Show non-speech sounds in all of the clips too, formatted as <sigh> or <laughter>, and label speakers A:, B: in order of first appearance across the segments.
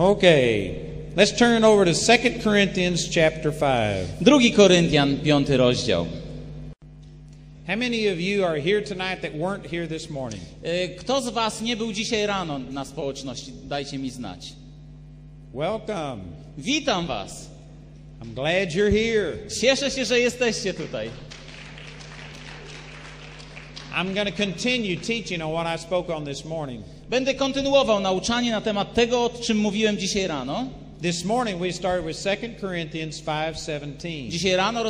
A: Okay. Let's turn over to 2 Corinthians chapter 5.
B: Drugi Koryntian, piąty rozdział.
A: How many of you are here tonight that weren't here this morning?
B: E, Kto z was nie był dzisiaj rano na społeczności? Dajcie mi znać.
A: Welcome.
B: Witam was.
A: I'm glad you're here.
B: Cieszę się, że jesteście tutaj.
A: I'm going to continue teaching on what I spoke on this morning.
B: Będę kontynuował nauczanie na temat tego, o czym mówiłem dzisiaj rano.
A: This morning we started with 2 Corinthians 5:17.
B: Dzisiaj rano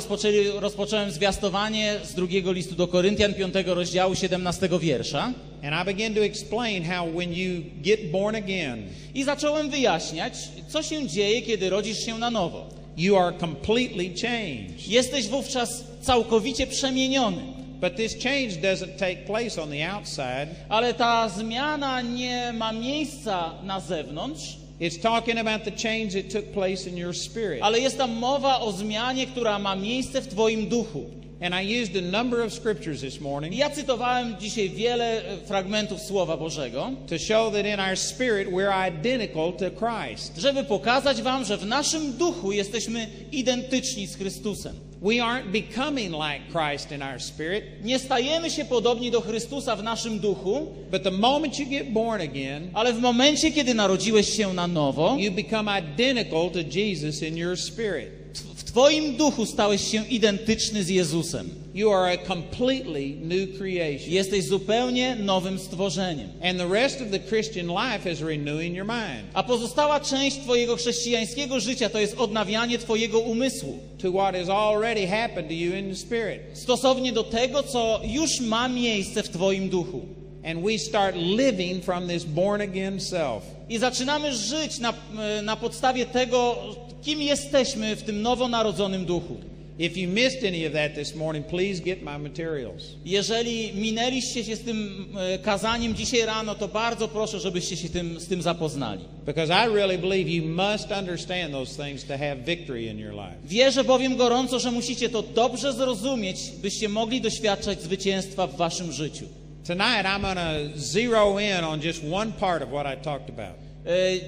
B: rozpocząłem zwiastowanie z drugiego listu do Koryntian, 5 rozdziału, 17 wiersza.
A: And I began to explain how when you get born again,
B: I zacząłem wyjaśniać, co się dzieje, kiedy rodzisz się na nowo.
A: you are completely changed.
B: Jesteś wówczas całkowicie przemieniony.
A: But this change doesn't take place on the outside.
B: Ale ta zmiana nie ma miejsca na zewnątrz,
A: It's talking about the change that took place in your spirit.
B: ale jest tam mowa o zmianie, która ma miejsce w Twoim duchu.
A: And I used a number of scriptures this morning
B: ja cytowałem dzisiaj wiele e, fragmentów Słowa Bożego,
A: to show that in our spirit we're identical to Christ.
B: żeby pokazać Wam, że w naszym duchu jesteśmy identyczni z Chrystusem.
A: We aren't becoming like Christ in our spirit,
B: Nie stajemy się podobni do Chrystusa w naszym duchu,
A: but the moment you get born again,
B: ale w momencie, kiedy narodziłeś się na nowo,
A: you become identical to Jesus in your spirit.
B: w Twoim duchu stałeś się identyczny z Jezusem.
A: You are a completely new creation.
B: Jesteś zupełnie nowym stworzeniem.
A: And the rest of the Christian life is renewing your mind
B: A pozostała część Twojego chrześcijańskiego życia to jest odnawianie Twojego umysłu.
A: to what has already happened to you in the spirit.
B: Stosownie do tego, co już ma miejsce w Twoim duchu.
A: And we start living from this born again self.
B: I zaczynamy żyć na, e, na podstawie tego, kim jesteśmy w tym nowonarodzonym duchu.
A: If you missed any of that this morning, please get my materials.
B: Jeżeli minęliście się z tym e, kazaniem dzisiaj rano, to bardzo proszę, żebyście się tym, z tym zapoznali.
A: Because I really believe you must understand those things to have victory in your life.
B: Wierzę bowiem gorąco, że musicie to dobrze zrozumieć, byście mogli doświadczać zwycięstwa w waszym życiu.
A: Tonight, I'm going to zero in on just one part of what I talked about.
B: E, e,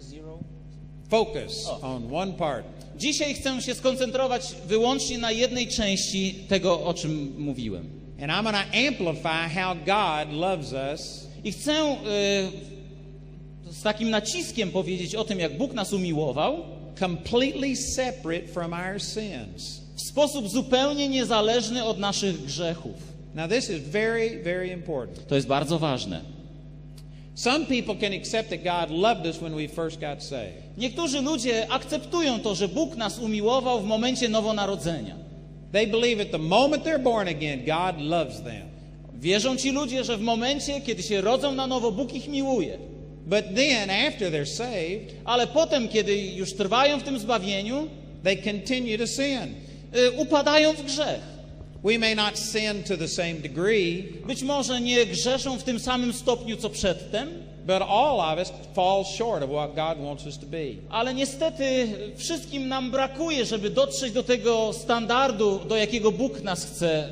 B: zero.
A: Focus on one part.
B: Dzisiaj chcę się skoncentrować wyłącznie na jednej części tego, o czym mówiłem.
A: And I'm going to amplify how God loves us
B: I chcę e, z takim naciskiem powiedzieć o tym, jak Bóg nas umiłował
A: completely separate from our sins.
B: w sposób zupełnie niezależny od naszych grzechów.
A: Now, this is very, very important.
B: To jest bardzo ważne.
A: Some people can accept that God loved us when we first got saved.
B: Niektórzy ludzie akceptują to, że Bóg nas umiłował w momencie nowonarodzenia.
A: They believe at the moment they're born again, God loves them.
B: Wierzą ci ludzie, że w momencie, kiedy się rodzą na nowo, Bóg ich miłuje.
A: But then, after they're saved,
B: Ale potem, kiedy już trwają w tym zbawieniu,
A: they continue to sin.
B: y, upadają w grzech.
A: We may not sin to the same degree,
B: Być może nie grzeszą w tym samym stopniu, co przedtem,
A: but all of us fall short of what God wants us to be.
B: ale niestety wszystkim nam brakuje, żeby dotrzeć do tego standardu, do jakiego Bóg nas chce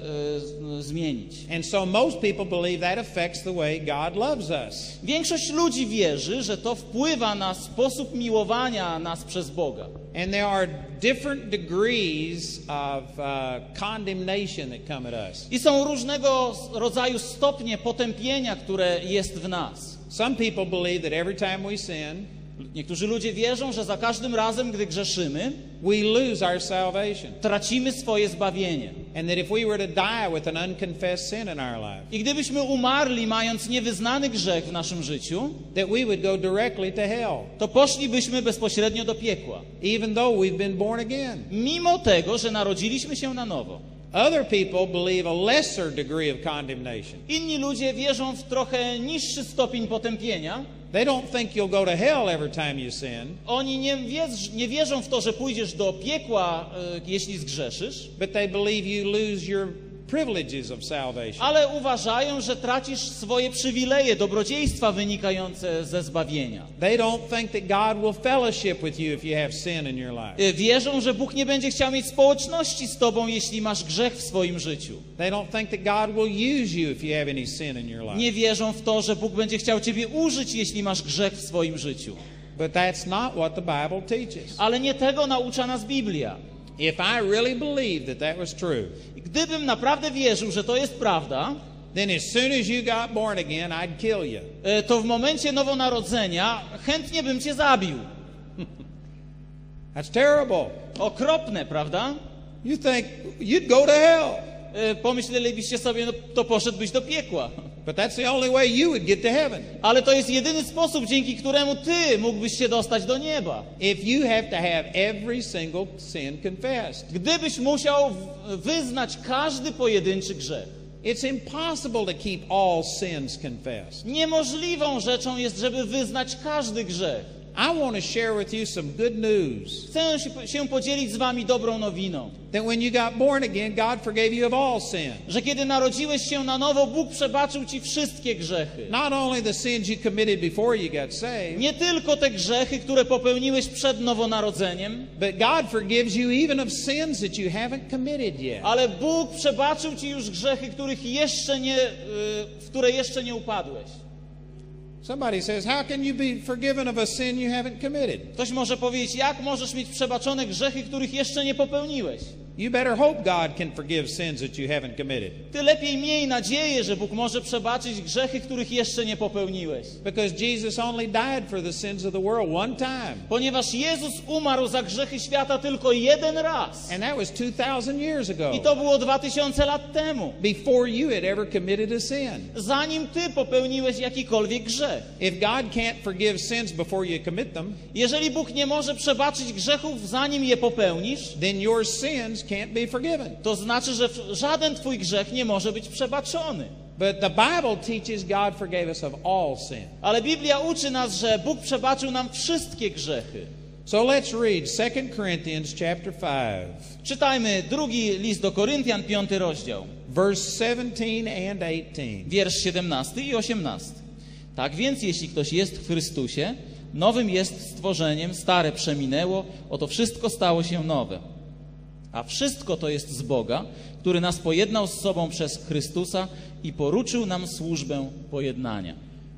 B: y, zmienić.
A: And so most people believe that affects the way God loves us.
B: Większość ludzi wierzy, że to wpływa na sposób miłowania nas przez Boga.
A: And there are different degrees of uh, condemnation that come at us.
B: I są różnego rodzaju stopnie potępienia, które jest w nas.
A: Some people believe that every time we sin,
B: Niektórzy ludzie wierzą, że za każdym razem, gdy grzeszymy,
A: we lose our salvation.
B: tracimy swoje zbawienie.
A: And that if we were to die with an unconfessed sin in our life,
B: I gdybyśmy umarli, mając niewyznany grzech w naszym życiu,
A: that we would go directly to hell,
B: to poszlibyśmy bezpośrednio do piekła.
A: even though we've been born again.
B: Mimo tego, że narodziliśmy się na nowo.
A: Other people believe a lesser degree of condemnation.
B: Inni ludzie wierzą w trochę niższy stopień potępienia.
A: They don't think you'll go to hell every time you sin,
B: Oni nie, wierz, nie wierzą w to, że pójdziesz do piekła, e, jeśli zgrzeszysz,
A: but they believe you lose your privileges of salvation.
B: ale uważają, że tracisz swoje przywileje, dobrodziejstwa wynikające ze zbawienia.
A: They don't think that God will fellowship with you if you have sin in your life.
B: E, Wierzą, że Bóg nie będzie chciał mieć społeczności z tobą, jeśli masz grzech w swoim życiu.
A: They don't think that God will use you if you have any sin in your life.
B: Nie wierzą w to, że Bóg będzie chciał ciebie użyć, jeśli masz grzech w swoim życiu.
A: But that's not what the Bible teaches.
B: Ale nie tego naucza nas Biblia.
A: If I really believed that that was true,
B: Gdybym naprawdę wierzył, że to jest prawda,
A: then as soon as you got born again, I'd kill you.
B: e, to w momencie nowonarodzenia chętnie bym cię zabił.
A: That's terrible.
B: Okropne, prawda?
A: You think you'd go to hell.
B: E, Pomyślelibyście sobie, no to poszedłbyś do piekła.
A: But that's the only way you would get to heaven.
B: Ale to jest jedyny sposób, dzięki któremu ty mógłbyś się dostać do nieba.
A: If you have to have every single sin confessed.
B: Gdybyś musiał wyznać każdy pojedynczy grzech.
A: It's impossible to keep all sins confessed.
B: Niemożliwą rzeczą jest, żeby wyznać każdy grzech.
A: I want to share with you some good news
B: Chcę się, podzielić z wami dobrą nowiną,
A: that when you got born again, God forgave you of all sin.
B: że kiedy narodziłeś się na nowo, Bóg przebaczył ci wszystkie grzechy.
A: Not only the sins you committed before you got saved,
B: Nie tylko te grzechy, które popełniłeś przed nowonarodzeniem,
A: but God forgives you even of sins that you haven't committed yet.
B: ale Bóg przebaczył ci już grzechy, których jeszcze nie, y, w które jeszcze nie upadłeś.
A: Somebody says, How can you be forgiven of a sin you haven't committed?
B: Ktoś może powiedzieć, jak możesz mieć przebaczone grzechy, których jeszcze nie popełniłeś?
A: You better hope God can forgive sins that you haven't committed.
B: Ty lepiej miej nadzieję, że Bóg może przebaczyć grzechy, których jeszcze nie popełniłeś.
A: Because Jesus only died for the sins of the world one time.
B: Ponieważ Jezus umarł za grzechy świata tylko jeden raz.
A: And that was 2,000 years
B: I
A: ago.
B: to było dwa tysiące lat temu.
A: Before you had ever committed a sin.
B: Zanim ty popełniłeś jakikolwiek grzech.
A: If God can't forgive sins before you commit them,
B: Jeżeli Bóg nie może przebaczyć grzechów, zanim je popełnisz,
A: then your sins can't be forgiven.
B: to znaczy, że żaden twój grzech nie może być przebaczony.
A: But the Bible teaches God forgave us of all sin.
B: Ale Biblia uczy nas, że Bóg przebaczył nam wszystkie grzechy.
A: So let's read 2 Corinthians chapter 5,
B: Czytajmy drugi list do Koryntian, piąty rozdział,
A: verse 17 and 18.
B: wiersz 17 i 18. Tak więc, jeśli ktoś jest w Chrystusie, nowym jest stworzeniem, stare przeminęło, oto wszystko stało się nowe. A wszystko to jest z Boga, który nas pojednał z sobą przez Chrystusa i poruczył nam służbę pojednania.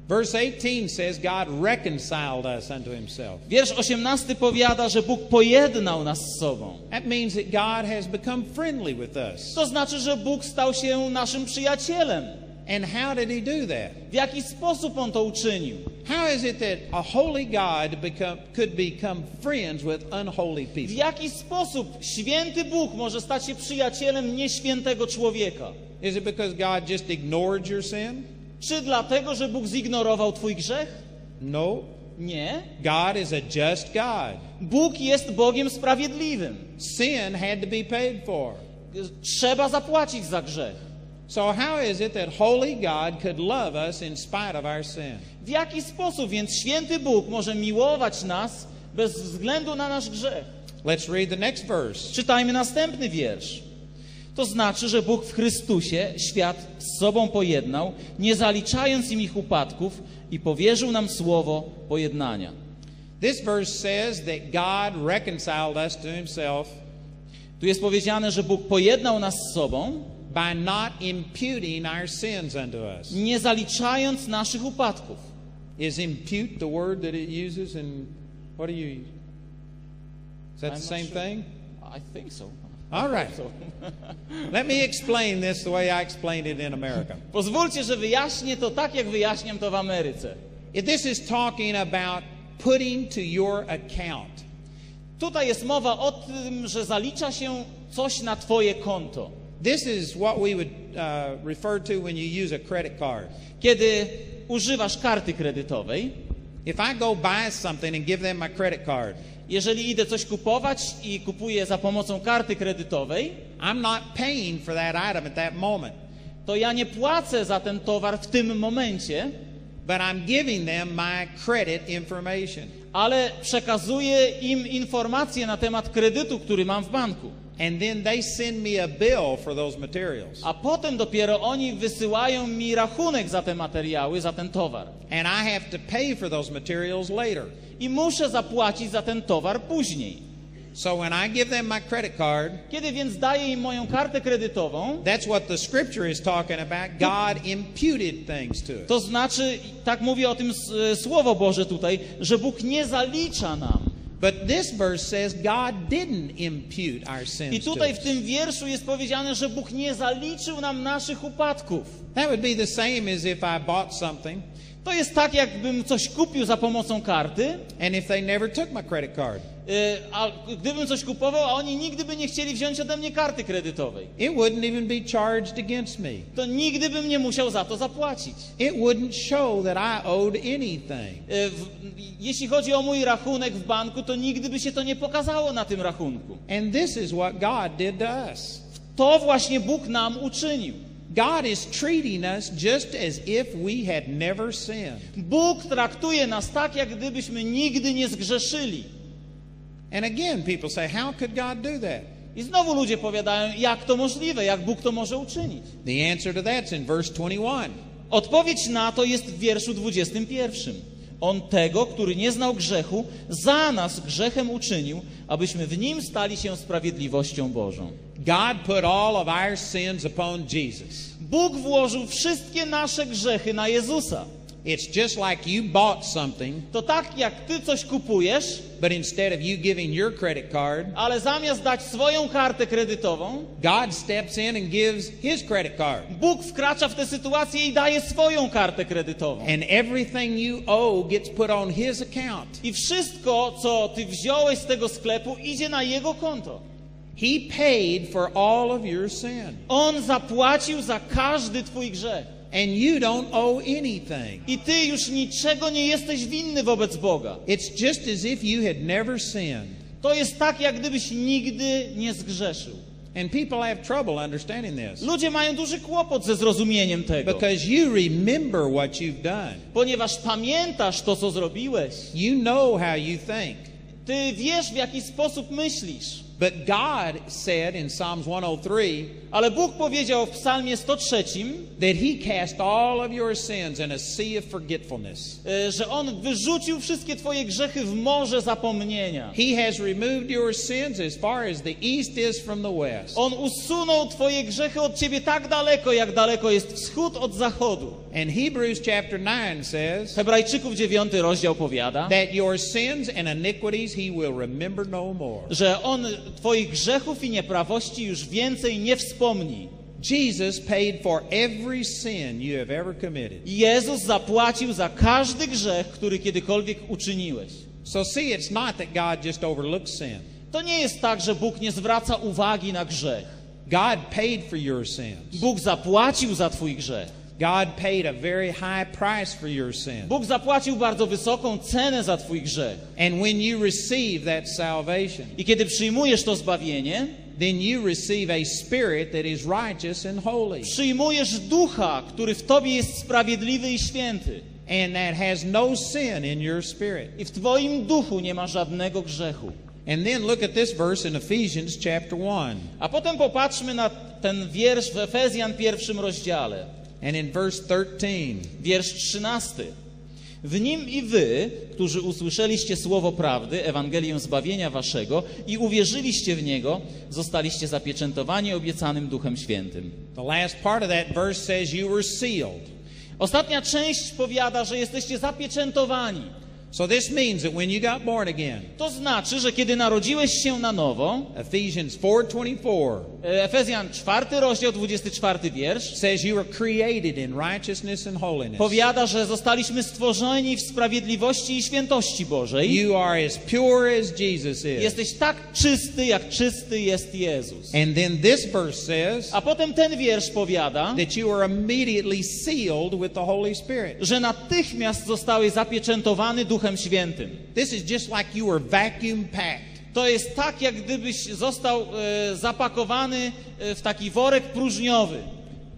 A: Verse 18 says God reconciled us unto himself.
B: Wiersz 18 powiada, że Bóg pojednał nas z sobą.
A: That means that God has become friendly with us.
B: To znaczy, że Bóg stał się naszym przyjacielem.
A: And how did he do that?
B: W jaki sposób On to uczynił?
A: How is it that a holy God become, could become friends with unholy
B: W
A: people?
B: jaki sposób święty Bóg może stać się przyjacielem nieświętego człowieka?
A: Is it because God just ignored your sin?
B: Czy dlatego, że Bóg zignorował Twój grzech?
A: No.
B: Nie.
A: God is a just God.
B: Bóg jest Bogiem sprawiedliwym.
A: Sin had to be paid for.
B: Trzeba zapłacić za grzech.
A: So how is it that holy God could love us in spite of our sin?
B: W jaki sposób więc święty Bóg może miłować nas bez względu na nasz grzech?
A: Let's read the next verse.
B: Czytajmy następny wiersz. To znaczy, że Bóg w Chrystusie świat z sobą pojednał, nie zaliczając im ich upadków i powierzył nam słowo pojednania.
A: This verse says that God reconciled us to himself
B: Tu jest powiedziane, że Bóg pojednał nas z sobą,
A: by not imputing our sins unto us.
B: nie zaliczając naszych upadków.
A: Is impute the word that it uses in what do you use? Is that
B: I'm
A: the same
B: sure.
A: thing?
B: I think so.
A: All right. <laughs>
B: So,
A: Let me explain this the way I explained it in America. <laughs>
B: pozwólcie, że wyjaśnię to tak, jak wyjaśniam to w Ameryce.
A: If this is talking about putting to your account,
B: Tutaj jest mowa o tym, że zalicza się coś na Twoje konto.
A: This is what we would uh, refer to when you use a credit card.
B: Kiedy używasz karty kredytowej,
A: If I go buy something and give them my credit card,
B: jeżeli idę coś kupować i kupuję za pomocą karty kredytowej,
A: I'm not paying for that item at that moment,
B: to ja nie płacę za ten towar w tym momencie,
A: but I'm giving them my credit information.
B: ale przekazuję im informacje na temat kredytu, który mam w banku.
A: And then they send me a bill for those materials.
B: A potem dopiero oni wysyłają mi rachunek za te materiały, za ten towar.
A: And I have to pay for those materials later.
B: I muszę zapłacić za ten towar później.
A: So when I give them my credit card,
B: Kiedy więc daję im moją kartę kredytową,
A: that's what the scripture is talking about. God imputed things to us.
B: to znaczy, tak mówi o tym Słowo Boże tutaj, że Bóg nie zalicza nam.
A: But this verse says God didn't impute our
B: I
A: sins to
B: tutaj w tym wierszu jest powiedziane, że Bóg nie zaliczył nam naszych upadków.
A: That would be the same as if I bought something
B: To jest tak, jakbym coś kupił za pomocą karty,
A: and if they never took my credit card.
B: y, a gdybym coś kupował, a oni nigdy by nie chcieli wziąć ode mnie karty kredytowej,
A: It wouldn't even be charged against me.
B: to nigdy bym nie musiał za to zapłacić.
A: It wouldn't show that I owed anything.
B: Y, Jeśli chodzi o mój rachunek w banku, to nigdy by się to nie pokazało na tym rachunku.
A: And this is what God did to us.
B: To właśnie Bóg nam uczynił.
A: God is treating us just as if we had never sinned.
B: Bóg traktuje nas tak, jak gdybyśmy nigdy nie zgrzeszyli.
A: And again, people say, How could God do that?
B: I znowu ludzie powiadają, jak to możliwe, jak Bóg to może uczynić.
A: The answer to that's in verse 21.
B: Odpowiedź na to jest w wierszu 21. On tego, który nie znał grzechu, za nas grzechem uczynił, abyśmy w nim stali się sprawiedliwością Bożą.
A: God put all of our sins upon Jesus.
B: Bóg włożył wszystkie nasze grzechy na Jezusa.
A: It's just like you bought something,
B: To tak jak ty coś kupujesz,
A: but instead of you giving your credit card,
B: ale zamiast dać swoją kartę kredytową,
A: God steps in and gives his credit card.
B: Bóg wkracza w tę sytuację i daje swoją kartę kredytową.
A: And everything you owe gets put on his account.
B: I wszystko, co ty wziąłeś z tego sklepu, idzie na jego konto.
A: He paid for all of your sin.
B: On zapłacił za każdy twój grzech.
A: And you don't owe anything.
B: I ty już niczego nie jesteś winny wobec Boga.
A: It's just as if you had never sinned.
B: To jest tak, jak gdybyś nigdy nie zgrzeszył.
A: And people have trouble understanding this
B: Ludzie mają duży kłopot ze zrozumieniem tego,
A: because you remember what you've done.
B: ponieważ pamiętasz to, co zrobiłeś.
A: You know how you think.
B: Ty wiesz, w jaki sposób myślisz.
A: But God said in Psalms 103
B: Ale Bóg powiedział w Psalmie 103,
A: that He cast all of your sins in a sea of forgetfulness.
B: y, że On wyrzucił wszystkie Twoje grzechy w morze zapomnienia.
A: He has removed your sins as far as the east is from the west.
B: On usunął Twoje grzechy od Ciebie tak daleko, jak daleko jest wschód od zachodu.
A: And Hebrews chapter 9 says
B: Hebrajczyków 9 rozdział powiada,
A: that your sins and iniquities He will remember no more.
B: że On Twoich grzechów i nieprawości już więcej nie wspomni.
A: Jesus paid for every sin you have ever committed.
B: Jezus zapłacił za każdy grzech, który kiedykolwiek uczyniłeś.
A: So see, it's not that God just overlooks sin.
B: To nie jest tak, że Bóg nie zwraca uwagi na grzech.
A: God paid for your sins.
B: Bóg zapłacił za Twój grzech.
A: God paid a very high price for your sin.
B: Bóg zapłacił bardzo wysoką cenę za Twój grzech.
A: And when you receive that salvation,
B: I kiedy przyjmujesz to zbawienie,
A: then you receive a spirit that is righteous and holy.
B: przyjmujesz ducha, który w Tobie jest sprawiedliwy i święty.
A: And that has no sin in your spirit.
B: I w Twoim duchu nie ma żadnego grzechu.
A: And then look at this verse in Ephesians chapter 1.
B: A potem popatrzmy na ten wiersz w Efezjan pierwszym rozdziale.
A: And in verse 13,
B: Wiersz 13. W nim i wy, którzy usłyszeliście słowo prawdy, Ewangelię zbawienia waszego i uwierzyliście w niego, zostaliście zapieczętowani obiecanym Duchem Świętym.
A: the last part of that verse says you were sealed.
B: Ostatnia część powiada, że jesteście zapieczętowani.
A: So this means that when you got born again,
B: To znaczy, że kiedy narodziłeś się na nowo,
A: Ephesians 4:24
B: e, Efezjan 4 rozdział 24 wiersz,
A: says you were created in righteousness and holiness.
B: powiada, że zostaliśmy stworzeni w sprawiedliwości i świętości Bożej.
A: You are as pure as Jesus is.
B: Jesteś tak czysty, jak czysty jest Jezus.
A: And then this verse says
B: A potem ten wiersz powiada,
A: that you are immediately sealed with the Holy Spirit.
B: że natychmiast zostałeś zapieczętowany Duchem Świętym.
A: This is just like you were vacuum packed.
B: To jest tak, jak gdybyś został e, zapakowany e, w taki worek próżniowy.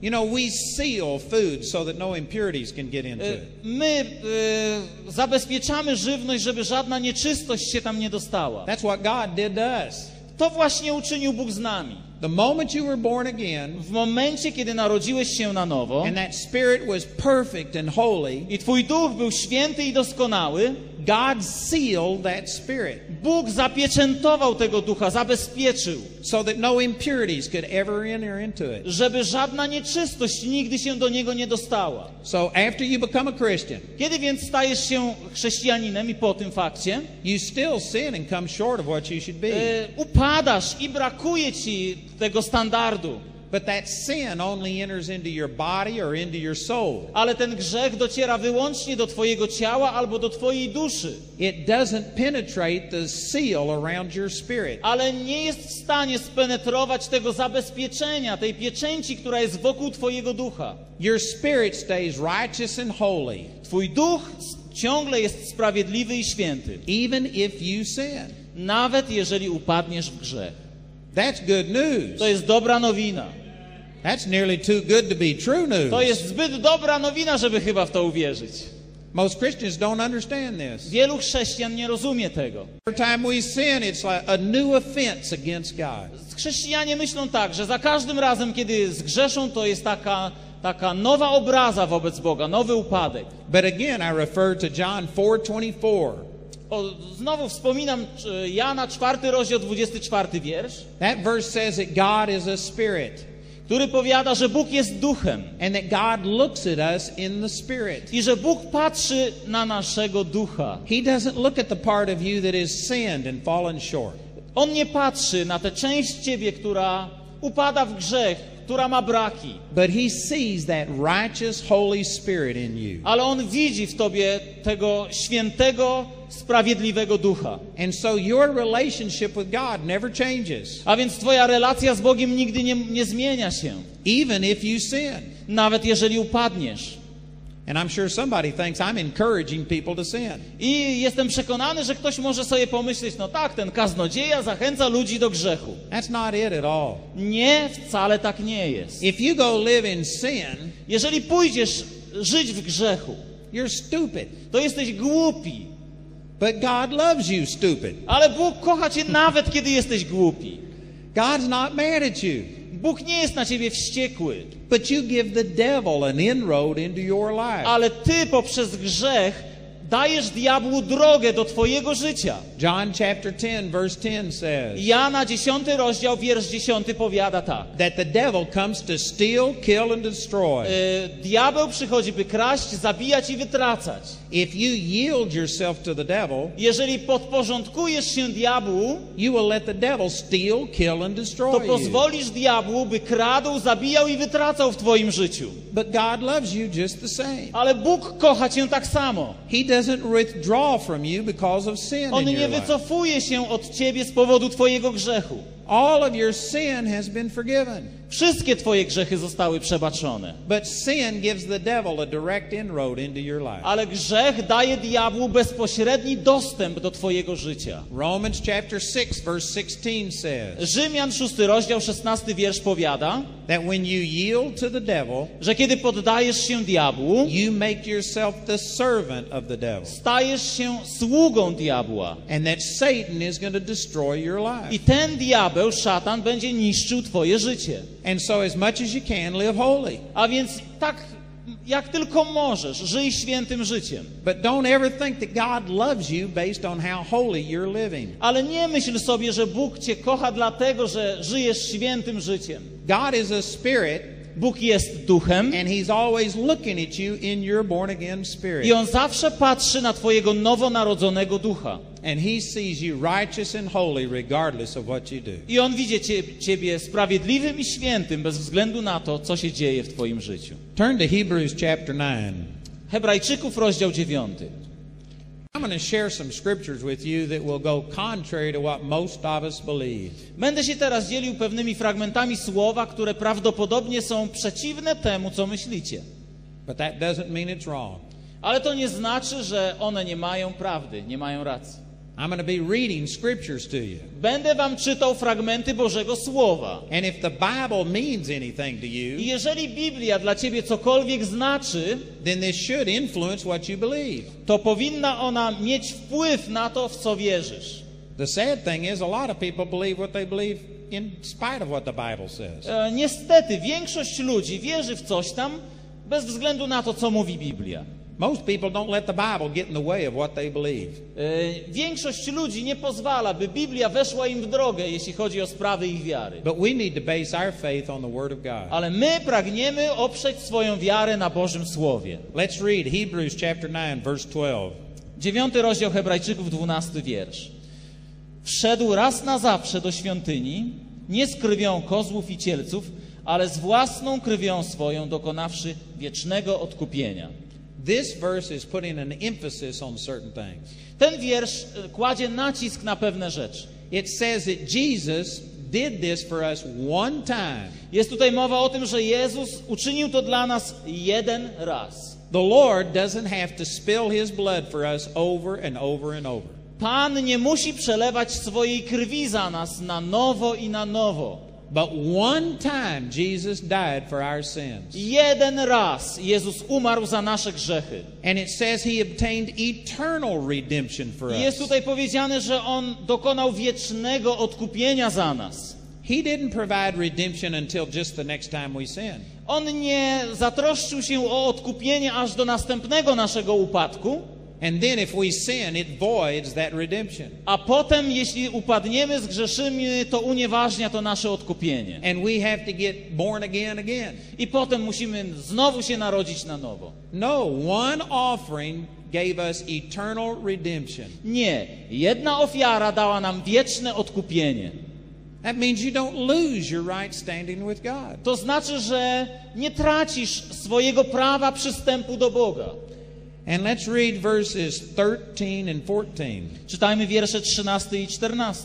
A: You know, we seal food so that no impurities can get into
B: E,
A: it.
B: My e, zabezpieczamy żywność, żeby żadna nieczystość się tam nie dostała.
A: That's what God did to us.
B: To właśnie uczynił Bóg z nami.
A: The moment you were born again
B: W momencie, kiedy narodziłeś się na nowo
A: and that spirit was perfect and holy,
B: i Twój duch był święty i doskonały,
A: God sealed that spirit
B: Bóg zapieczętował tego ducha, zabezpieczył,
A: so that no impurities could ever enter into it.
B: żeby żadna nieczystość nigdy się do niego nie dostała.
A: So after you become a Christian,
B: Kiedy więc stajesz się chrześcijaninem i po tym fakcie,
A: you still sin and come short of what you should be.
B: e, upadasz i brakuje ci tego standardu.
A: But that sin only enters into your body or into your soul.
B: Ale ten grzech dociera wyłącznie do Twojego ciała albo do Twojej duszy.
A: It doesn't penetrate the seal around your spirit.
B: Ale nie jest w stanie spenetrować tego zabezpieczenia, tej pieczęci, która jest wokół Twojego ducha.
A: Your spirit stays righteous and holy,
B: Twój duch ciągle jest sprawiedliwy i święty,
A: even if you sin.
B: nawet jeżeli upadniesz w grzech.
A: That's good news.
B: To jest dobra nowina.
A: That's nearly too good to be true news.
B: To jest zbyt dobra nowina, żeby chyba w to uwierzyć.
A: Most Christians don't understand this.
B: Wielu chrześcijan nie rozumie tego.
A: Every time we sin, it's like a new offense against God.
B: Chrześcijanie myślą tak, że za każdym razem, kiedy zgrzeszą, to jest taka, taka nowa obraza wobec Boga, nowy upadek.
A: But again, I refer to John 4:24.
B: O, znowu wspominam e, Jana, czwarty rozdział, 24 wiersz,
A: That verse says that God is a spirit
B: który powiada, że Bóg jest duchem
A: and that God looks at us in the spirit.
B: i że Bóg patrzy na naszego ducha.
A: He doesn't look at the part of you that is sinned and fallen short.
B: On nie patrzy na tę część ciebie, która upada w grzech, która ma braki,
A: But he sees that righteous, holy spirit in you.
B: ale on widzi w tobie tego świętego, sprawiedliwego ducha.
A: And so your relationship with God never changes,
B: A więc twoja relacja z Bogiem nigdy nie, nie zmienia się,
A: even if you sin.
B: nawet jeżeli upadniesz.
A: And I'm sure somebody thinks I'm encouraging people to sin.
B: I jestem przekonany, że ktoś może sobie pomyśleć, no tak, ten kaznodzieja zachęca ludzi do grzechu.
A: That's not it at all.
B: Nie, wcale tak nie jest.
A: If you go live in sin,
B: Jeżeli pójdziesz żyć w grzechu,
A: you're stupid.
B: to jesteś głupi.
A: But God loves you, stupid.
B: Ale Bóg kocha cię nawet, kiedy jesteś głupi.
A: God's not mad at you.
B: Bóg nie jest na ciebie wściekły,
A: But you give the devil an inroad into your life.
B: ale ty poprzez grzech dajesz diabłu drogę do twojego życia.
A: John chapter 10, verse 10 says
B: Jana 10 rozdział, wiersz 10 powiada tak.
A: that the devil comes to steal, kill, and destroy.
B: E, diabeł przychodzi, by kraść, zabijać i wytracać.
A: If you yield yourself to the devil,
B: Jeżeli podporządkujesz się diabłu,
A: you will let the devil steal, kill, and
B: to
A: destroy you.
B: pozwolisz diabłu, by kradł, zabijał i wytracał w twoim życiu.
A: But God loves you just the same.
B: Ale Bóg kocha cię tak samo.
A: He doesn't withdraw from you because of sin
B: On
A: in
B: nie
A: your life.
B: wycofuje się od ciebie z powodu twojego grzechu.
A: All of your sin has been forgiven.
B: Wszystkie twoje grzechy zostały przebaczone.
A: But sin gives the devil a direct inroad into your life.
B: Ale grzech daje diabłu bezpośredni dostęp do twojego życia.
A: Romans chapter 6 verse 16 says
B: Rzymian 6 rozdział 16 wiersz powiada,
A: that when you yield to the devil,
B: że kiedy poddajesz się diabłu,
A: you make yourself the servant of the devil.
B: stajesz się sługą diabła.
A: And that Satan is going to destroy your life.
B: I ten diabeł, szatan, będzie niszczył twoje życie.
A: And so as much as you can live holy.
B: A więc tak jak tylko możesz, żyj świętym życiem. Ale nie myśl sobie, że Bóg cię kocha dlatego, że żyjesz świętym życiem.
A: God is a spirit
B: Bóg jest duchem
A: and he's always looking at you in your born again spirit.
B: i On zawsze patrzy na twojego nowonarodzonego ducha.
A: And he sees you righteous and holy regardless of what you do.
B: I On widzi cie, ciebie sprawiedliwym i świętym bez względu na to, co się dzieje w twoim życiu.
A: Turn to Hebrews chapter 9.
B: Hebrajczyków, rozdział 9. Będę się teraz dzielił pewnymi fragmentami słowa, które prawdopodobnie są przeciwne temu, co myślicie.
A: But that doesn't mean it's wrong.
B: Ale to nie znaczy, że one nie mają prawdy, nie mają racji.
A: I'm going to be reading scriptures to you.
B: Będę wam czytał fragmenty Bożego Słowa.
A: And if the Bible means anything to
B: I
A: you,
B: jeżeli Biblia dla ciebie cokolwiek znaczy,
A: then this should influence what you believe.
B: to powinna ona mieć wpływ na to, w co wierzysz.
A: The sad thing is, a lot of people believe what they believe in spite of what the Bible says.
B: E, niestety, większość ludzi wierzy w coś tam bez względu na to, co mówi Biblia.
A: Most people don't let the Bible get in the way of what they believe.
B: E, Większość ludzi nie pozwala, by Biblia weszła im w drogę, jeśli chodzi o sprawy ich wiary.
A: But we need to base our faith on the Word of God.
B: Ale my pragniemy oprzeć swoją wiarę na Bożym Słowie.
A: Let's read Hebrews chapter 9, verse 12.
B: Dziewiąty rozdział Hebrajczyków, dwunasty wiersz. Wszedł raz na zawsze do świątyni, nie z krwią kozłów i cielców, ale z własną krwią swoją, dokonawszy wiecznego odkupienia.
A: This verse is putting an emphasis on certain things.
B: Ten wiersz e, kładzie nacisk na pewne rzeczy.
A: It says that Jesus did this for us one time.
B: Jest tutaj mowa o tym, że Jezus uczynił to dla nas jeden raz.
A: The Lord doesn't have to spill His blood for us over and over and over.
B: Pan nie musi przelewać swojej krwi za nas na nowo i na nowo.
A: But one time Jesus died for our sins.
B: Jeden raz Jezus umarł za nasze grzechy.
A: And it says He obtained eternal redemption for
B: I jest
A: us.
B: tutaj powiedziane, że On dokonał wiecznego odkupienia za nas.
A: He didn't provide redemption until just the next time we sin.
B: On nie zatroszczył się o odkupienie aż do następnego naszego upadku,
A: And then if we sin, it voids that redemption.
B: a potem, jeśli upadniemy, zgrzeszymy, to unieważnia to nasze odkupienie.
A: And we have to get born again again.
B: I potem musimy znowu się narodzić na nowo.
A: No, one offering gave us eternal redemption.
B: Nie, jedna ofiara dała nam wieczne odkupienie.
A: That means you don't lose your right standing with God.
B: To znaczy, że nie tracisz swojego prawa przystępu do Boga.
A: And let's read verses 13 and 14.
B: Czytajmy wiersze 13 i 14.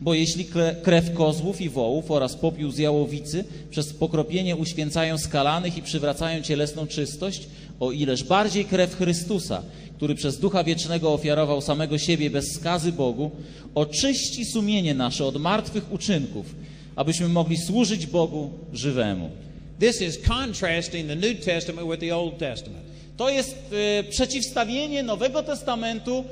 B: Bo jeśli kre- krew kozłów i wołów oraz popiół z jałowicy przez pokropienie uświęcają skalanych i przywracają cielesną czystość, o ileż bardziej krew Chrystusa, który przez Ducha Wiecznego ofiarował samego siebie bez skazy Bogu, oczyści sumienie nasze od martwych uczynków, abyśmy mogli służyć Bogu żywemu.
A: This is contrasting the New Testament with the Old Testament.
B: To jest e, przeciwstawienie Nowego Testamentu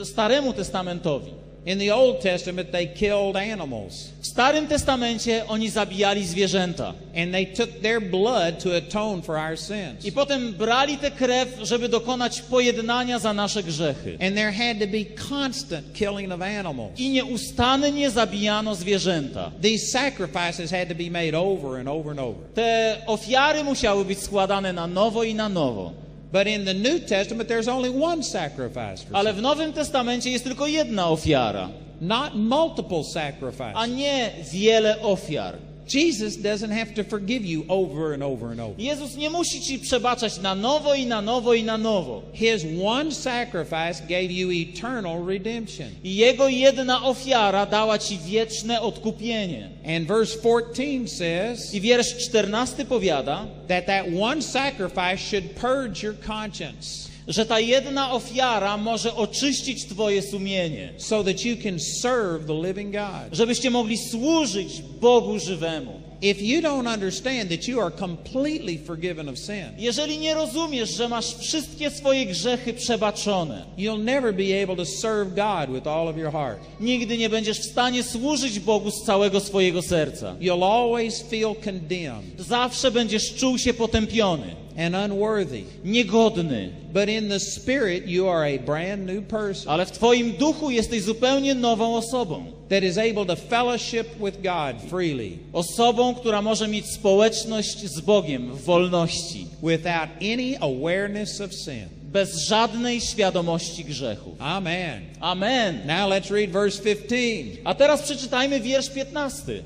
B: e, Staremu Testamentowi.
A: In the Old Testament, they killed animals
B: W Starym Testamencie oni zabijali zwierzęta.
A: and they took their blood to atone for our sins.
B: I potem brali tę krew, żeby dokonać pojednania za nasze grzechy.
A: And there had to be constant killing of animals.
B: I nieustannie zabijano zwierzęta.
A: These sacrifices had to be made over and over and over.
B: Te ofiary musiały być składane na nowo i na nowo.
A: But in the New Testament, there's only one sacrifice for
B: Ale w Nowym Testamencie jest tylko jedna ofiara,
A: not multiple
B: a
A: sacrifices.
B: nie wiele ofiar.
A: Jesus doesn't have to forgive you over and over and over.
B: Jezus nie musi ci przebaczać na nowo i na nowo i na nowo.
A: His one sacrifice gave you eternal redemption.
B: I Jego jedna ofiara dała ci wieczne odkupienie.
A: And verse 14 says
B: I wiersz 14 powiada,
A: that that one sacrifice should purge your conscience
B: że ta jedna ofiara może oczyścić twoje sumienie,
A: so that you can serve the living God.
B: żebyście mogli służyć Bogu żywemu.
A: If you don't understand that you are completely forgiven of sin,
B: Jeżeli nie rozumiesz, że masz wszystkie swoje grzechy przebaczone,
A: you'll never be able to serve God with all of your heart.
B: nigdy nie będziesz w stanie służyć Bogu z całego swojego serca.
A: You'll always feel condemned
B: Zawsze będziesz czuł się potępiony,
A: and unworthy.
B: niegodny,
A: But in the spirit, you are a brand new person
B: ale w twoim duchu jesteś zupełnie nową osobą.
A: that is able to fellowship with God freely
B: Osobą, która może mieć społeczność z Bogiem w wolności,
A: without any awareness of sin.
B: bez żadnej świadomości grzechu.
A: Amen.
B: Amen.
A: Now let's read verse 15.
B: A teraz przeczytajmy wiersz 15.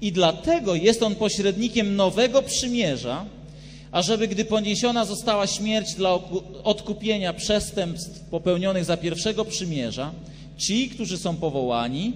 B: I dlatego jest on pośrednikiem nowego przymierza, ażeby gdy poniesiona została śmierć dla odkupienia przestępstw popełnionych za pierwszego przymierza, ci, którzy są powołani,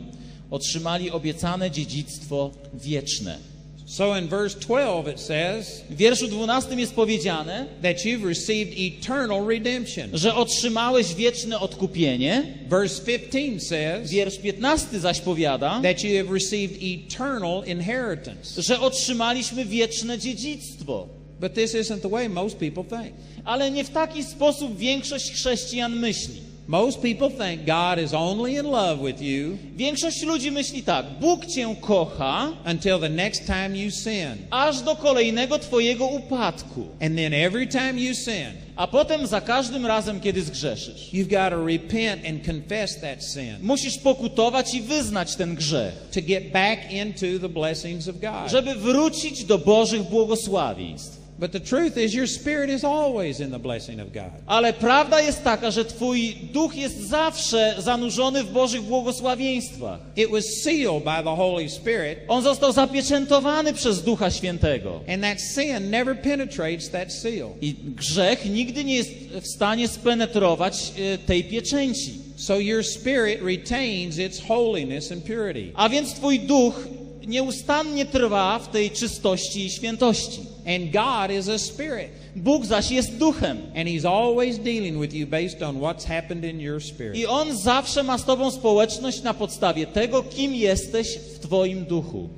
B: otrzymali obiecane dziedzictwo wieczne.
A: So in verse 12 it says
B: W wierszu 12 jest powiedziane,
A: that you've received eternal redemption.
B: że otrzymałeś wieczne odkupienie.
A: Verse 15 says
B: Wiersz 15 zaś powiada,
A: that you have received eternal inheritance.
B: że otrzymaliśmy wieczne dziedzictwo.
A: But this isn't the way most people think.
B: Ale nie w taki sposób większość chrześcijan myśli.
A: Most people think God is only in love with you
B: Większość ludzi myśli tak: Bóg cię kocha
A: until the next time you sin.
B: aż do kolejnego twojego upadku.
A: And then every time you sin,
B: A potem za każdym razem, kiedy zgrzeszysz,
A: you've got to repent and confess that sin
B: musisz pokutować i wyznać ten grzech,
A: to get back into the blessings of God.
B: żeby wrócić do Bożych błogosławieństw.
A: But the truth is, your spirit is always in the blessing of God.
B: Ale prawda jest taka, że twój duch jest zawsze zanurzony w Bożych błogosławieństwach.
A: It was sealed by the Holy Spirit,
B: On został zapieczętowany przez Ducha Świętego.
A: and that sin never penetrates that seal.
B: I grzech nigdy nie jest w stanie spenetrować e, tej pieczęci.
A: So your spirit retains its holiness and purity.
B: A więc twój duch nieustannie trwa w tej czystości i świętości.
A: And God is a spirit,
B: Bóg zaś jest duchem.
A: and He's always dealing with you based on what's happened in your spirit.
B: I On zawsze ma z tobą społeczność na podstawie tego, kim jesteś w twoim duchu.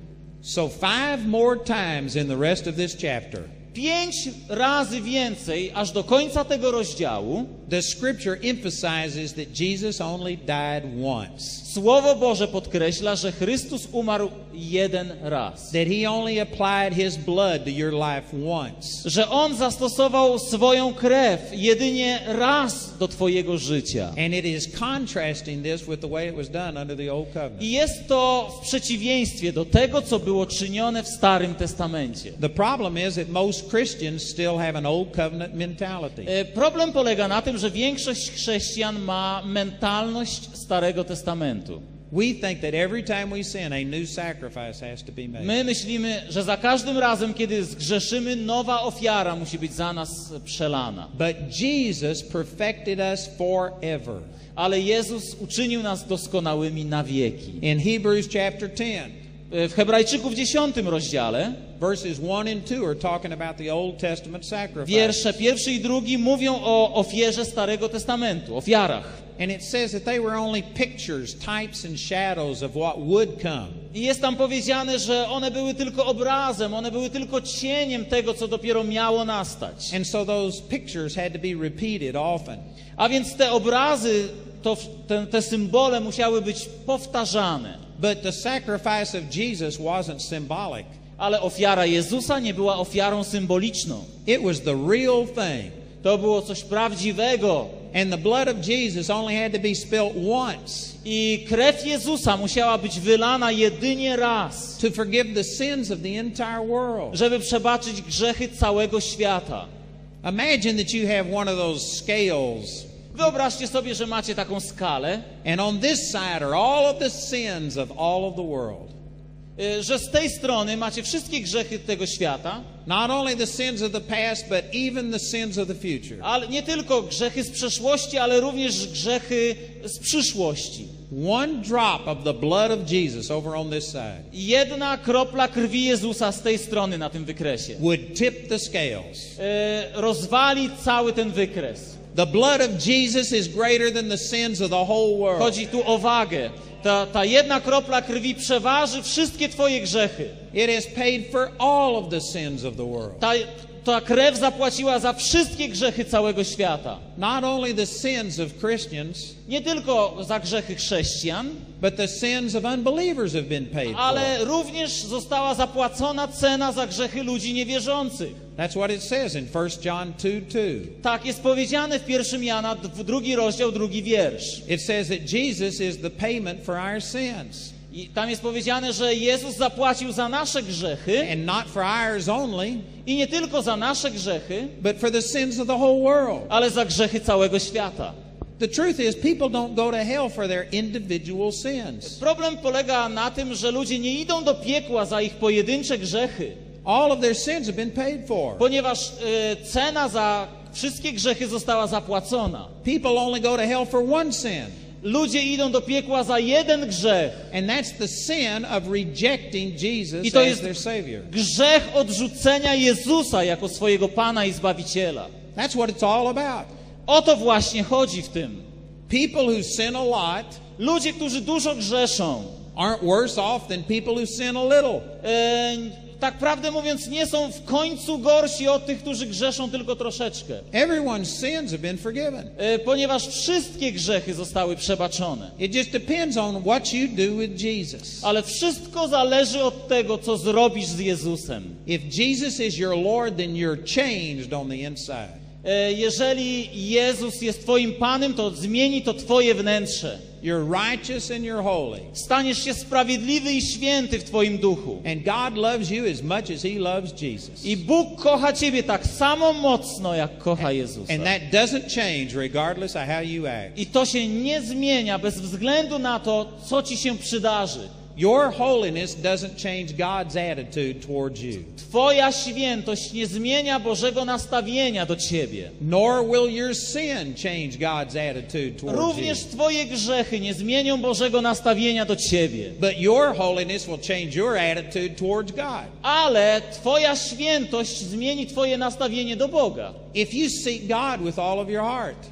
A: So, five more times in the rest of this chapter,
B: Pięć razy więcej, aż do końca tego rozdziału,
A: the scripture emphasizes that Jesus only died once,
B: Słowo Boże podkreśla, że Chrystus umarł jeden raz.
A: that He only applied His blood to your life once.
B: Że On zastosował swoją krew jedynie raz do Twojego życia.
A: And it is contrasting this with the way it was done under the Old Covenant.
B: I jest to w przeciwieństwie do tego, co było czynione w Starym Testamencie.
A: The problem is that most Christians still have an Old Covenant mentality.
B: E, Problem polega na tym, że większość chrześcijan ma mentalność Starego Testamentu.
A: We think that every time we sin, a new sacrifice has to be made.
B: My myślimy, że za każdym razem, kiedy zgrzeszymy, nowa ofiara musi być za nas przelana.
A: But Jesus perfected us forever.
B: Ale Jezus uczynił nas doskonałymi na wieki.
A: In Hebrews chapter 10,
B: E, W Hebrajczyków 10 rozdziale
A: verses 1 and 2 are talking about the Old Testament sacrifice.
B: wiersze pierwszy i drugi mówią o ofierze Starego Testamentu, ofiarach.
A: And it says that they were only pictures, types, and shadows of what would come.
B: I jest tam powiedziane, że one były tylko obrazem, one były tylko cieniem tego, co dopiero miało nastać.
A: And so those pictures had to be repeated often.
B: A więc te obrazy, to, te, te symbole musiały być powtarzane.
A: But the sacrifice of Jesus wasn't symbolic,
B: Ale ofiara Jezusa nie była ofiarą symboliczną.
A: it was the real thing.
B: To było coś prawdziwego.
A: And the blood of Jesus only had to be spilt once
B: I krew Jezusa musiała być wylana jedynie raz,
A: to forgive the sins of the entire world.
B: żeby przebaczyć grzechy całego świata.
A: Imagine that you have one of those scales,
B: Wyobraźcie sobie, że macie taką skalę,
A: and on this side are all of the sins of all of the world.
B: y, że z tej strony macie wszystkie grzechy tego świata,
A: Not only the sins of the past, but even the sins of the future.
B: ale nie tylko grzechy z przeszłości, ale również grzechy z przyszłości.
A: One drop of the blood of Jesus over on this side
B: Jedna kropla krwi Jezusa z tej strony na tym wykresie
A: would tip the scales.
B: y, rozwali cały ten wykres.
A: The blood of Jesus is greater than the sins of the whole world.
B: Chodzi tu o wagę. Ta, ta jedna kropla krwi przeważy wszystkie Twoje grzechy.
A: It has paid for all of the sins of the world.
B: Ta, ta krew zapłaciła za wszystkie grzechy całego świata.
A: Not only the sins of Christians,
B: Nie tylko za grzechy chrześcijan,
A: but the sins of unbelievers have been paid for.
B: ale również została zapłacona cena za grzechy ludzi niewierzących.
A: That's what it says in 1 John 2 2.
B: Tak jest powiedziane w pierwszym Jana, dw- drugi rozdział, drugi wiersz.
A: It says that Jesus is the payment for our sins.
B: I tam jest powiedziane, że Jezus zapłacił za nasze grzechy
A: And not for ours only,
B: i nie tylko za nasze grzechy,
A: but for the sins of the whole world.
B: ale za grzechy całego świata.
A: The truth is, people don't go to hell for their individual sins.
B: Problem polega na tym, że ludzie nie idą do piekła za ich pojedyncze grzechy,
A: All of their sins have been paid for.
B: ponieważ e, cena za wszystkie grzechy została zapłacona.
A: People only go to hell for one sin,
B: Ludzie idą do piekła za jeden grzech.
A: and that's the sin of rejecting Jesus
B: I to
A: as
B: jest
A: their Savior.
B: grzech odrzucenia Jezusa jako swojego Pana i Zbawiciela.
A: That's what it's all about.
B: O to właśnie chodzi w tym.
A: People who sin a lot
B: Ludzie, którzy dużo grzeszą,
A: aren't worse off than people who sin a little.
B: e, tak prawdę mówiąc, nie są w końcu gorsi od tych, którzy grzeszą tylko troszeczkę.
A: Everyone's sins have been forgiven.
B: E, Ponieważ wszystkie grzechy zostały przebaczone.
A: It just depends on what you do with Jesus.
B: Ale wszystko zależy od tego, co zrobisz z Jezusem.
A: If Jesus is your Lord, then you're changed on the inside.
B: E, Jeżeli Jezus jest Twoim Panem, to zmieni to Twoje wnętrze.
A: You're righteous and you're holy.
B: Staniesz się sprawiedliwy i święty w Twoim duchu.
A: And God loves you as much as He loves Jesus.
B: I Bóg kocha Ciebie tak samo mocno, jak kocha Jezusa.
A: And that doesn't change regardless of how you act.
B: I to się nie zmienia bez względu na to, co Ci się przydarzy.
A: Your holiness doesn't change God's attitude towards you.
B: Twoja świętość nie zmienia Bożego nastawienia do Ciebie.
A: Nor will your sin change God's attitude towards
B: Również
A: you.
B: Twoje grzechy nie zmienią Bożego nastawienia do Ciebie.
A: But your holiness will change your attitude towards God.
B: Ale Twoja świętość zmieni Twoje nastawienie do Boga.
A: If you seek God with all of your heart,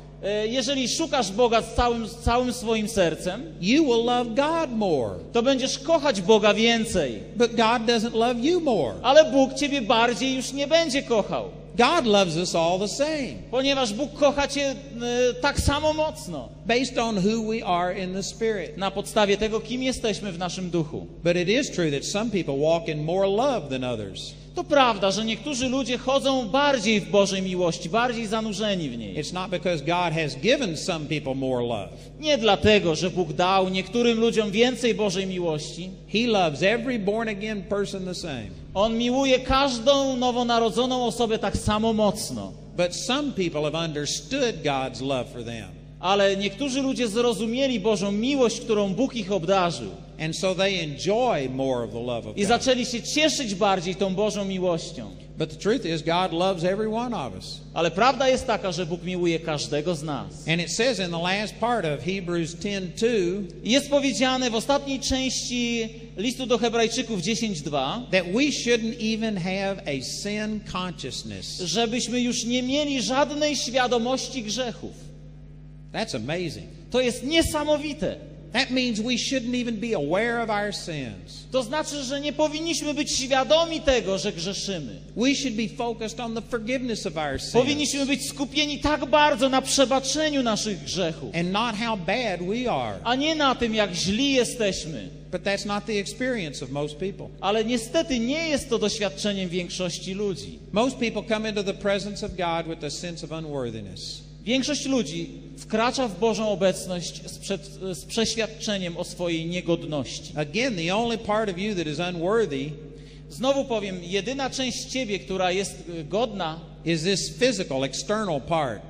B: Jeżeli szukasz Boga z całym, całym swoim sercem,
A: you will love God more.
B: to będziesz kochać Boga więcej.
A: But God doesn't love you more.
B: Ale Bóg Ciebie bardziej już nie będzie kochał.
A: God loves us all the same,
B: Ponieważ Bóg kocha Cię e, tak samo mocno.
A: based on who we are in the Spirit.
B: Na podstawie tego, kim jesteśmy w naszym duchu.
A: But it is true that some people walk in more love than others.
B: To prawda, że niektórzy ludzie chodzą bardziej w Bożej miłości, bardziej zanurzeni w niej.
A: It's not because God has given some people more love.
B: Nie dlatego, że Bóg dał niektórym ludziom więcej Bożej miłości.
A: He loves every born again person the same.
B: On miłuje każdą nowonarodzoną osobę tak samo mocno.
A: But some people have understood God's love for them.
B: Ale niektórzy ludzie zrozumieli Bożą miłość, którą Bóg ich obdarzył.
A: And so they enjoy more of the love of
B: I
A: God.
B: zaczęli się cieszyć bardziej tą Bożą miłością.
A: But the truth is, God loves every one of us.
B: Ale prawda jest taka, że Bóg miłuje każdego z nas.
A: And it says in the last part of Hebrews 10:2
B: I Jest powiedziane w ostatniej części listu do Hebrajczyków 10:2,
A: that we shouldn't even have a sin consciousness.
B: żebyśmy już nie mieli żadnej świadomości grzechów.
A: That's amazing.
B: To jest niesamowite.
A: That means we shouldn't even be aware of our sins.
B: To znaczy, że nie powinniśmy być świadomi tego, że grzeszymy.
A: We should be focused on the forgiveness of our sins
B: Powinniśmy być skupieni tak bardzo na przebaczeniu naszych grzechów,
A: and not how bad we are.
B: a nie na tym, jak źli jesteśmy.
A: But that's not the experience of most people.
B: Ale niestety nie jest to doświadczeniem większości ludzi.
A: Most people come into the presence of God with a sense of unworthiness.
B: Większość ludzi wkracza w Bożą obecność z, przed, z przeświadczeniem o swojej niegodności.
A: Again, the only part of you that is unworthy
B: Znowu powiem, jedyna część ciebie, która jest y, godna,
A: is this physical, external part.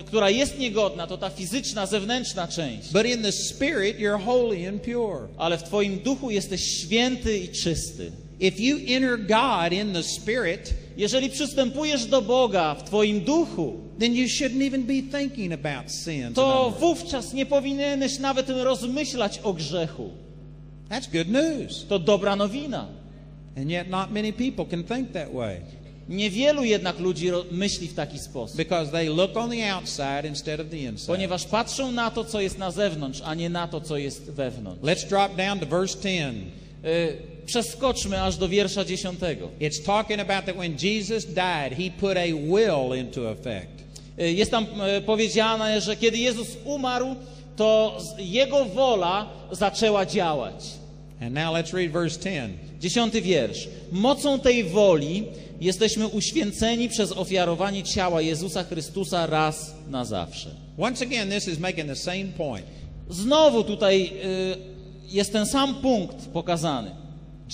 B: y, która jest niegodna, to ta fizyczna, zewnętrzna część.
A: But in the spirit, you're holy and pure.
B: Ale w twoim duchu jesteś święty i czysty.
A: If you enter God in the spirit,
B: Jeżeli przystępujesz do Boga w twoim duchu,
A: then you shouldn't even be thinking about and
B: to wówczas nie powinieneś nawet rozmyślać o grzechu.
A: That's good news.
B: To dobra nowina.
A: And yet, not many people can think that way
B: Niewielu jednak ludzi myśli w taki sposób,
A: because they look on the outside instead of the inside.
B: ponieważ patrzą na to, co jest na zewnątrz, a nie na to, co jest wewnątrz.
A: Let's drop down to verse 10.
B: Przeskoczmy aż do wiersza dziesiątego.
A: It's talking about that when Jesus died, he put a will into effect.
B: Y, Jest tam y, powiedziane, że kiedy Jezus umarł, to Jego wola zaczęła działać.
A: And now let's read verse 10.
B: Dziesiąty wiersz. Mocą tej woli jesteśmy uświęceni przez ofiarowanie ciała Jezusa Chrystusa raz na zawsze.
A: Once again, this is making the same point.
B: Znowu tutaj y, jest ten sam punkt pokazany.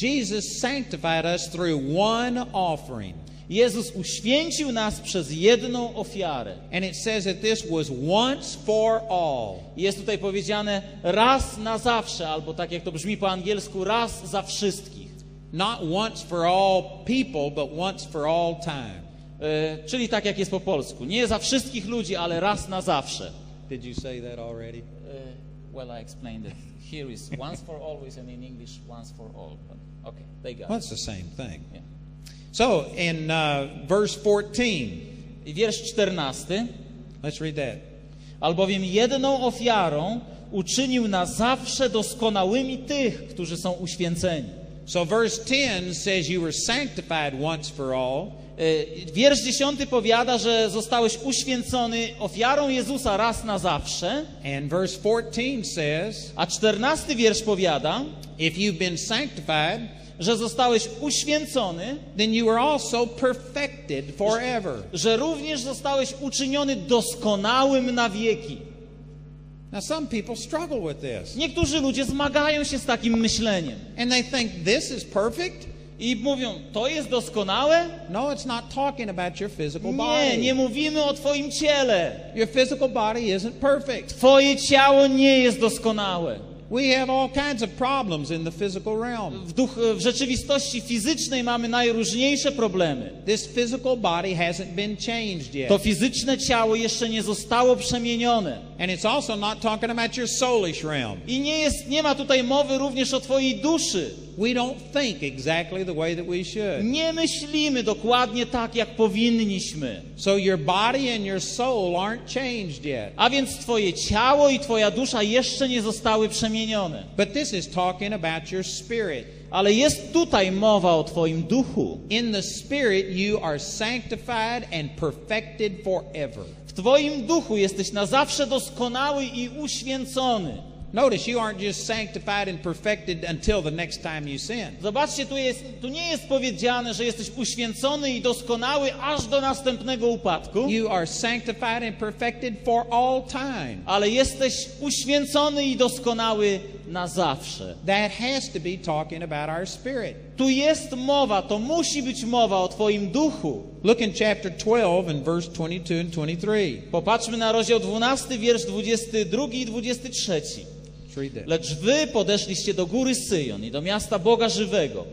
A: Jesus sanctified us through one offering.
B: Jezus uświęcił nas przez jedną ofiarę.
A: And it says that this was once for all.
B: Jest tutaj powiedziane raz na zawsze, albo tak jak to brzmi po angielsku, raz za wszystkich.
A: Not once for all people, but once for all time.
B: E, czyli tak jak jest po polsku. Nie za wszystkich ludzi, ale raz na zawsze.
A: Did you say that already?
B: E, well, I explained it. Here is once for always, and in English, once for all. But, okay, they got
A: Well,
B: it.
A: it's the same thing.
B: Yeah.
A: So, in uh, verse 14,
B: I wiersz 14.
A: let's read that.
B: Albowiem jedną ofiarą uczynił na zawsze doskonałymi tych, którzy są uświęceni.
A: So verse 10 says you were sanctified once for all.
B: Y, Wiersz 10 powiada, że zostałeś uświęcony ofiarą Jezusa raz na zawsze,
A: And verse 14 says,
B: a 14 wiersz powiada,
A: if you've been sanctified,
B: że zostałeś uświęcony,
A: then you are also perfected forever.
B: że również zostałeś uczyniony doskonałym na wieki.
A: Now, some people struggle with this.
B: Niektórzy ludzie zmagają się z takim myśleniem
A: And they think this is perfect.
B: i mówią, to jest doskonałe?
A: No, it's not talking about your physical
B: Nie,
A: body.
B: nie mówimy o Twoim ciele.
A: Your physical body isn't perfect.
B: Twoje ciało nie jest doskonałe.
A: We have all kinds of problems in the physical realm.
B: W, duch, w rzeczywistości fizycznej mamy najróżniejsze problemy.
A: This physical body hasn't been changed yet.
B: To fizyczne ciało jeszcze nie zostało przemienione.
A: And it's also not talking about your soulish realm.
B: I nie, jest, nie ma tutaj mowy również o Twojej duszy.
A: We don't think exactly the way that we should.
B: Nie myślimy dokładnie tak, jak powinniśmy.
A: So your body and your soul aren't changed yet.
B: A więc Twoje ciało i Twoja dusza jeszcze nie zostały przemienione.
A: But this is talking about your spirit.
B: Ale jest tutaj mowa o Twoim duchu.
A: In the spirit, you are sanctified and perfected forever.
B: W Twoim duchu jesteś na zawsze doskonały i uświęcony.
A: Notice you aren't just sanctified and perfected until the next time you sin.
B: Zobaczcie, tu, jest, tu nie jest powiedziane, że jesteś uświęcony i doskonały aż do następnego upadku,
A: You are sanctified and perfected for all time.
B: ale jesteś uświęcony i doskonały na zawsze.
A: That has to be talking about our spirit.
B: Tu jest mowa, to musi być mowa o Twoim duchu.
A: Look in chapter 12 and verse 22 and 23.
B: Popatrzmy na rozdział 12, wiersz 22 i 23. Lecz wy podeszliście do góry Syjon i do miasta Boga żywego,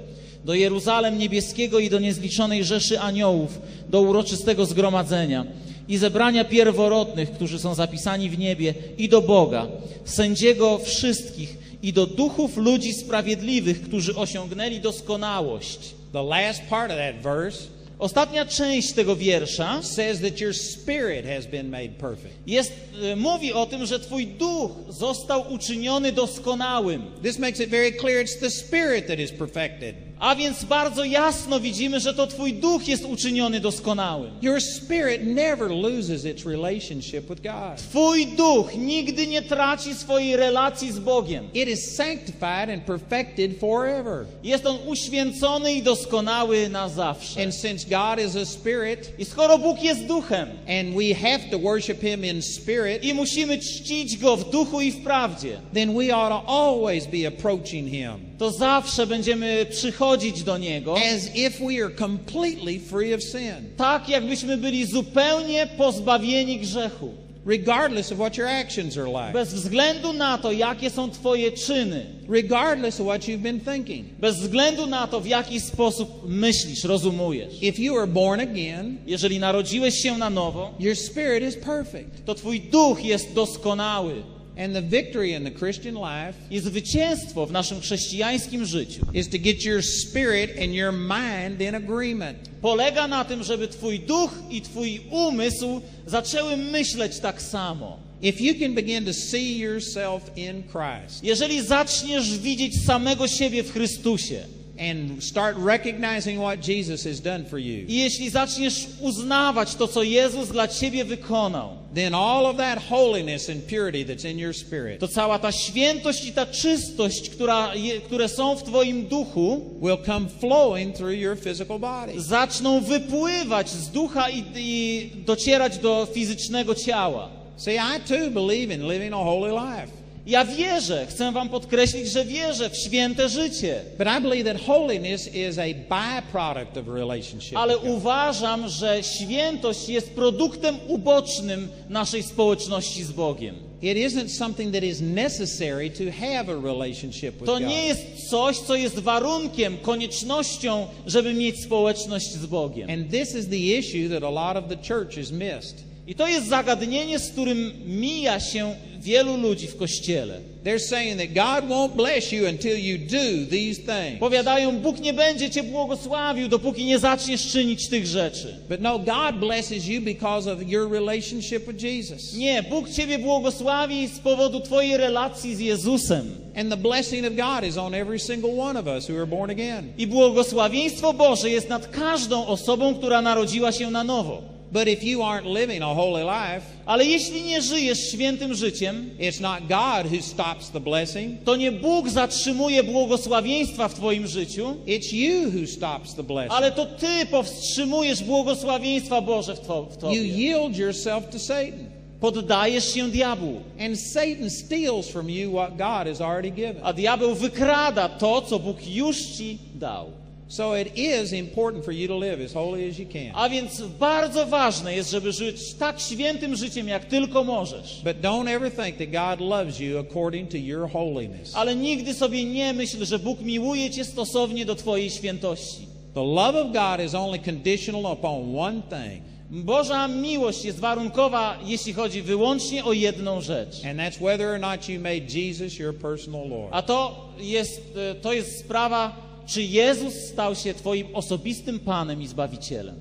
B: do Jeruzalem niebieskiego i do niezliczonej rzeszy aniołów, do uroczystego zgromadzenia i zebrania pierworodnych, którzy są zapisani w niebie, i do Boga, sędziego wszystkich, i do duchów ludzi sprawiedliwych, którzy osiągnęli doskonałość.
A: The last part of that verse
B: Ostatnia część tego wiersza
A: says that your spirit has been made perfect.
B: jest, e, mówi o tym, że Twój duch został uczyniony doskonałym.
A: This makes it very clear it's the spirit that is perfected.
B: A więc bardzo jasno widzimy, że to Twój duch jest uczyniony doskonałym.
A: Your spirit never loses its relationship with God.
B: Twój duch nigdy nie traci swojej relacji z Bogiem.
A: It is sanctified and perfected forever.
B: Jest on uświęcony i doskonały na zawsze.
A: And since God is a spirit
B: I skoro Bóg jest duchem
A: and we have to worship him in spirit,
B: i musimy czcić Go w duchu i w prawdzie,
A: then we ought to always be approaching him
B: to zawsze będziemy przychodzić do Niego
A: as if we are completely free of sin,
B: tak, jakbyśmy byli zupełnie pozbawieni grzechu.
A: regardless of what your actions are like,
B: Bez względu na to, jakie są Twoje czyny,
A: regardless of what you've been thinking.
B: bez względu na to, w jaki sposób myślisz, rozumujesz.
A: If you are born again,
B: Jeżeli narodziłeś się na nowo,
A: your spirit is perfect.
B: to Twój duch jest doskonały.
A: And the victory in the Christian life
B: I zwycięstwo w naszym chrześcijańskim życiu
A: is to get your spirit and your mind in agreement.
B: polega na tym, żeby Twój duch i Twój umysł zaczęły myśleć tak samo.
A: If you can begin to see yourself in Christ
B: Jeżeli zaczniesz widzieć samego siebie w Chrystusie
A: and start recognizing what Jesus has done for you,
B: i jeśli zaczniesz uznawać to, co Jezus dla Ciebie wykonał,
A: then all of that holiness and purity that's in your spirit
B: to cała ta świętość i ta czystość, która je, które są w Twoim duchu,
A: will come flowing through your physical body.
B: zaczną wypływać z ducha i, i docierać do fizycznego ciała.
A: See, I too believe in living a holy life.
B: Ja wierzę, chcę Wam podkreślić, że wierzę w święte życie,
A: But I believe that holiness is a byproduct of a relationship.
B: ale uważam, że świętość jest produktem ubocznym naszej społeczności z Bogiem.
A: It isn't something that is necessary to have a relationship with
B: To
A: God.
B: nie jest coś, co jest warunkiem, koniecznością, żeby mieć społeczność z Bogiem.
A: And this is the issue that a lot of the church has missed.
B: I to jest zagadnienie, z którym mija się wielu ludzi w Kościele.
A: They're saying that God won't bless you until you do these things.
B: Powiadają, Bóg nie będzie Cię błogosławił, dopóki nie zaczniesz czynić tych rzeczy.
A: But no, God blesses you because of your relationship with Jesus.
B: Nie, Bóg Ciebie błogosławi z powodu Twojej relacji z Jezusem.
A: And the blessing of God is on every single one of us who are born again.
B: I błogosławieństwo Boże jest nad każdą osobą, która narodziła się na nowo.
A: But if you aren't living a holy life,
B: Ale jeśli nie żyjesz świętym życiem,
A: it's not God who stops the blessing,
B: to nie Bóg zatrzymuje błogosławieństwa w Twoim życiu,
A: it's you who stops the blessing.
B: ale to Ty powstrzymujesz błogosławieństwa Boże w, two, w
A: You
B: Tobie.
A: yield yourself to Satan.
B: Poddajesz się diabłu,
A: And Satan steals from you what God has already given.
B: a diabeł wykrada to, co Bóg już Ci dał.
A: So it is important for you to live as holy as you can.
B: A więc bardzo ważne jest, żeby żyć tak świętym życiem, jak tylko możesz.
A: But don't ever think that God loves you according to your holiness.
B: Ale nigdy sobie nie myśl, że Bóg miłuje Cię stosownie do Twojej świętości.
A: The love of God is only conditional upon one thing,
B: Boża miłość jest warunkowa, jeśli chodzi wyłącznie o jedną rzecz.
A: and that's whether or not you made Jesus your personal Lord.
B: A to jest, e, to jest sprawa, czy Jezus stał się Twoim osobistym Panem i Zbawicielem.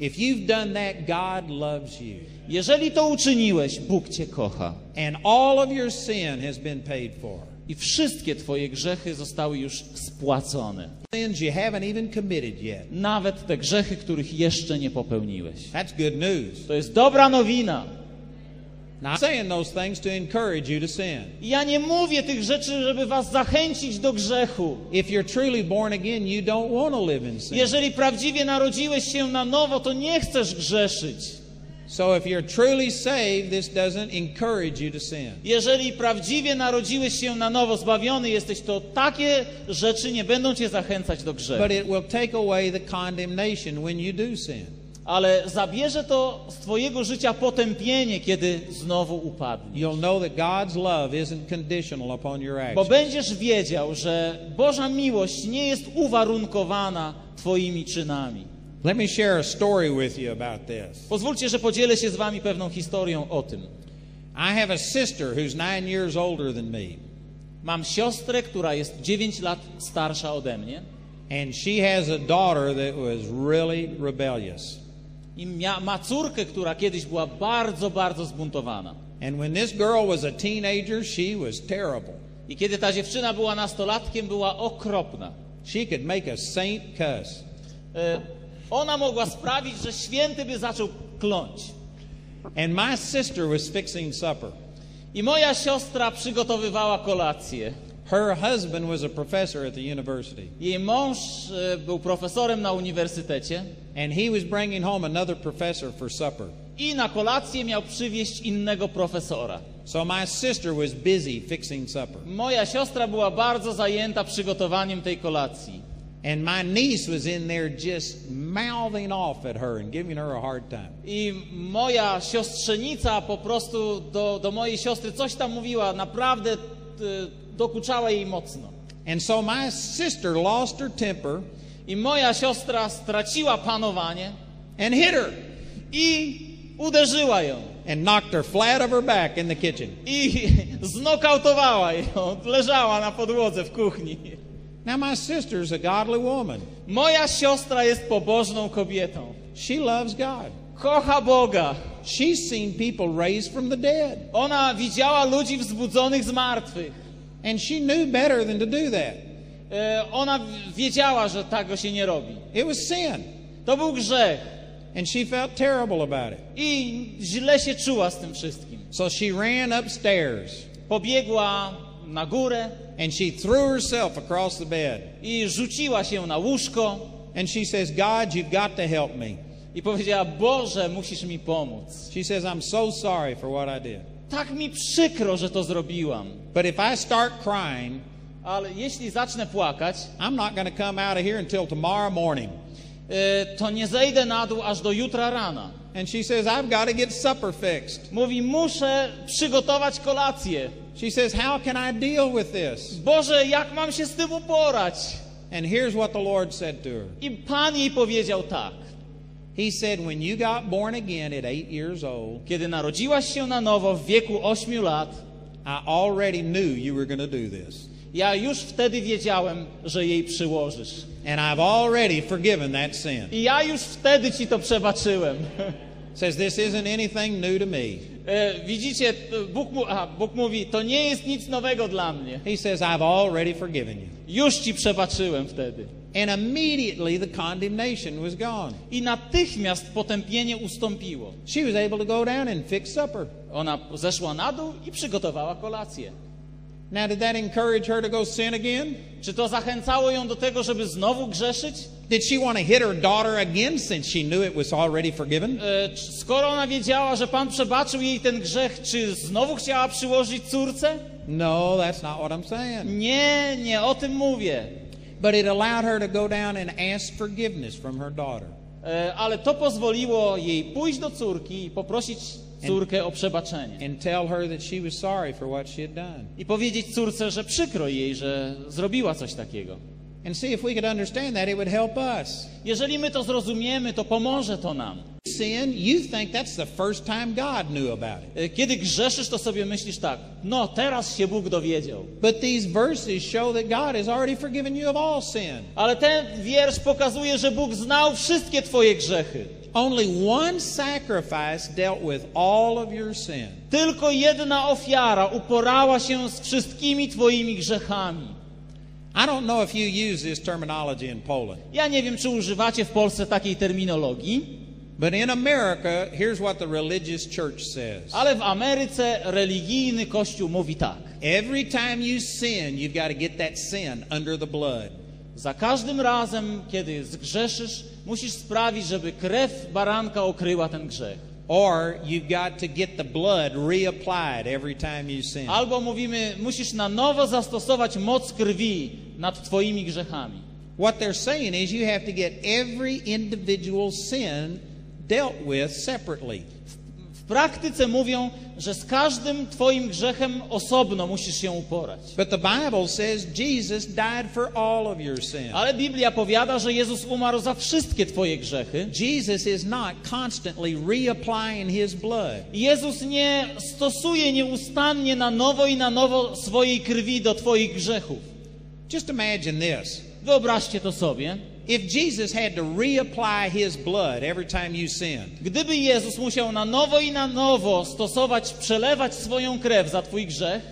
A: If you've done that, God loves you.
B: Jeżeli to uczyniłeś, Bóg Cię kocha.
A: And all of your sin has been paid for.
B: I wszystkie Twoje grzechy zostały już spłacone.
A: Sins you haven't even committed yet.
B: Nawet te grzechy, których jeszcze nie popełniłeś.
A: That's good news.
B: To jest dobra nowina. Ja nie mówię tych rzeczy, żeby was zachęcić do grzechu.
A: If you're truly born again, you don't want to live in sin.
B: Jeżeli prawdziwie narodziłeś się na nowo, to nie chcesz grzeszyć.
A: So if you're truly saved, this doesn't encourage you to sin.
B: Jeżeli prawdziwie narodziłeś się na nowo, zbawiony jesteś, to takie rzeczy nie będą cię zachęcać do grzechu.
A: But it will take away the condemnation when you do sin.
B: Ale zabierze to z twojego życia potępienie, kiedy znowu upadniesz.
A: You'll know that God's love isn't conditional upon your
B: Bo będziesz wiedział, że Boża miłość nie jest uwarunkowana twoimi czynami.
A: Let me share a story with you about this.
B: Pozwólcie, że podzielę się z wami pewną historią o tym.
A: I have a sister who's nine years older than me,
B: Mam siostrę, która jest 9 lat starsza ode mnie
A: and she has a daughter that was really rebellious.
B: I mia, ma córkę, która kiedyś była bardzo, bardzo zbuntowana.
A: And when this girl was a teenager, she was terrible.
B: I kiedy ta dziewczyna była nastolatkiem, była okropna.
A: She could make a saint cuss.
B: E, Ona mogła sprawić, że święty by zaczął kląć.
A: And my sister was fixing supper.
B: I moja siostra przygotowywała kolację.
A: Her husband was a professor at the university,
B: Jej mąż e, był profesorem na uniwersytecie
A: and he was bringing home another professor for supper.
B: i na kolację miał przywieźć innego profesora.
A: So my sister was busy fixing supper.
B: Moja siostra była bardzo zajęta przygotowaniem tej kolacji.
A: And my niece was in there just mouthing off at her and giving her a hard time.
B: I moja siostrzenica po prostu do, do mojej siostry coś tam mówiła, naprawdę dokuczała jej mocno.
A: And so my sister lost her temper
B: I moja siostra straciła panowanie
A: and hit her
B: i uderzyła ją.
A: and knocked her flat of her back in the kitchen.
B: I <laughs> znokautowała ją. Leżała na podłodze w kuchni.
A: Now my sister's a godly woman.
B: Moja siostra jest pobożną kobietą.
A: She loves God.
B: Kocha Boga.
A: She's seen people raised from the dead.
B: Ona widziała ludzi wzbudzonych z martwych.
A: And she knew better than to do that.
B: E, Ona wiedziała, że tego się nie robi.
A: It was sin.
B: To był grzech.
A: And she felt terrible about it.
B: I źle się czuła z tym wszystkim.
A: So she ran upstairs
B: Pobiegła na górę
A: and she threw herself across the bed.
B: i rzuciła się na łóżko
A: And she says, God, you've got to help me.
B: i powiedziała: Boże, musisz mi pomóc.
A: She says, I'm so sorry for what I did.
B: Tak mi przykro, że to zrobiłam.
A: But if I start crying,
B: Ale jeśli zacznę płakać,
A: I'm not going to come out of here until tomorrow morning.
B: e, to nie zejdę na dół aż do jutra rana.
A: And she says, I've got to get supper fixed.
B: Mówi: Muszę przygotować kolację.
A: She says, How can I deal with this?
B: Boże, jak mam się z tym uporać?
A: And here's what the Lord said to her
B: I Pan jej powiedział tak.
A: He said, When you got born again at eight years old,
B: Kiedy narodziłaś się na nowo w wieku 8 lat,
A: I already knew you were going to do this.
B: ja już wtedy wiedziałem, że jej przyłożysz.
A: And I've already forgiven that sin.
B: I ja już wtedy ci to przebaczyłem. <laughs>
A: says, This isn't anything new to me.
B: E, widzicie, Bóg, aha, Bóg mówi, to nie jest nic nowego dla mnie.
A: He says, I've already forgiven you.
B: Już ci przebaczyłem wtedy.
A: And immediately the condemnation was gone.
B: I natychmiast potępienie ustąpiło.
A: She was able to go down and fix supper.
B: Ona zeszła na dół i przygotowała kolację.
A: Now, did that encourage her to go sin again?
B: Czy to zachęcało ją do tego, żeby znowu grzeszyć?
A: Did she want to hit her daughter again since she knew it was already forgiven?
B: E, skoro ona wiedziała, że Pan przebaczył jej ten grzech, czy znowu chciała przyłożyć córce?
A: No, that's not what I'm saying.
B: Nie, nie o tym mówię.
A: But it allowed her to go down and ask forgiveness from her daughter.
B: E, ale to pozwoliło jej pójść do córki i poprosić córkę o przebaczenie.
A: and tell her that she was sorry for what she had done.
B: I powiedzieć córce, że przykro jej, że zrobiła coś takiego.
A: And see, if we could understand that, it would help us.
B: Jeżeli my to zrozumiemy, to pomoże to nam.
A: Sin, you think that's the first time God knew about it.
B: E, Kiedy grzeszysz, to sobie myślisz tak, no teraz się Bóg dowiedział.
A: But these verses show that God has already forgiven you of all sin.
B: Ale ten wiersz pokazuje, że Bóg znał wszystkie twoje grzechy.
A: Only one sacrifice dealt with all of your sin.
B: Tylko jedna ofiara uporała się z wszystkimi twoimi grzechami.
A: I don't know if you use this terminology in Poland,
B: Ja nie wiem, czy używacie w Polsce takiej terminologii,
A: but in America, here's what the religious church says.
B: ale w Ameryce religijny kościół mówi tak.
A: Every time you sin, you've got to get that sin under the blood.
B: Za każdym razem, kiedy zgrzeszysz, musisz sprawić, żeby krew baranka okryła ten grzech.
A: Or you've got to get the blood reapplied every time you sin.
B: Albo mówimy, musisz na nowo zastosować moc krwi nad twoimi grzechami.
A: What they're saying is you have to get every individual sin dealt with separately.
B: W praktyce mówią, że z każdym twoim grzechem osobno musisz się uporać.
A: But the Bible says Jesus died for all of your sin.
B: Ale Biblia powiada, że Jezus umarł za wszystkie twoje grzechy.
A: Jesus is not constantly reapplying his blood.
B: Jezus nie stosuje nieustannie na nowo i na nowo swojej krwi do twoich grzechów.
A: Just imagine this.
B: Wyobraźcie to sobie.
A: If Jesus had to reapply his blood every time you sinned,
B: Gdyby Jezus musiał na nowo i na nowo stosować, przelewać swoją krew za twój grzech,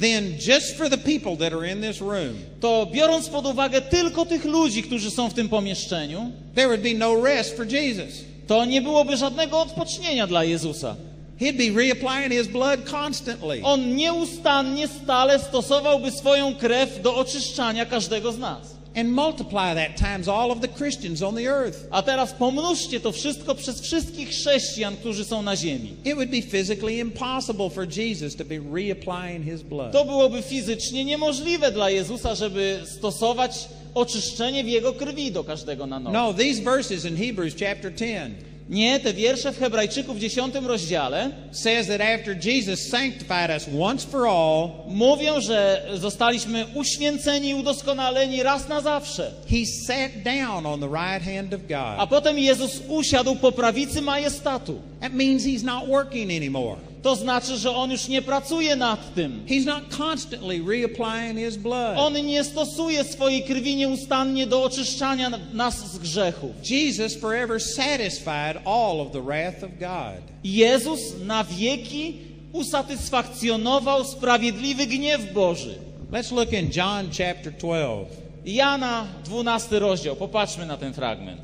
A: then just for the people that are in this room,
B: to biorąc pod uwagę tylko tych ludzi, którzy są w tym pomieszczeniu,
A: there would be no rest for Jesus.
B: to nie byłoby żadnego odpocznienia dla Jezusa.
A: He'd be reapplying his blood constantly.
B: On nieustannie, stale stosowałby swoją krew do oczyszczania każdego z nas.
A: And multiply that times all of the Christians on the earth.
B: A teraz pomnóżcie to wszystko przez wszystkich chrześcijan, którzy są na ziemi.
A: It would be physically impossible for Jesus to be reapplying his blood.
B: To byłoby fizycznie niemożliwe dla Jezusa, żeby stosować oczyszczenie w Jego krwi do każdego na nowo.
A: No, these verses in Hebrews chapter 10
B: Nie, te wiersze w Hebrajczyków w 10 rozdziale
A: says that after Jesus sanctified us once for all,
B: mówią, że zostaliśmy uświęceni i udoskonaleni raz na zawsze.
A: he sat down on the right hand of
B: A
A: God.
B: potem Jezus usiadł po prawicy majestatu.
A: That means he's not working anymore.
B: To znaczy, że On już nie pracuje nad tym.
A: He's not constantly reapplying his blood.
B: On nie stosuje swojej krwi nieustannie do oczyszczania nas z grzechów.
A: Jesus forever satisfied all of the wrath of God.
B: Jezus na wieki usatysfakcjonował sprawiedliwy gniew Boży.
A: Let's look in John chapter 12.
B: Jana 12 rozdział. Popatrzmy na ten fragment.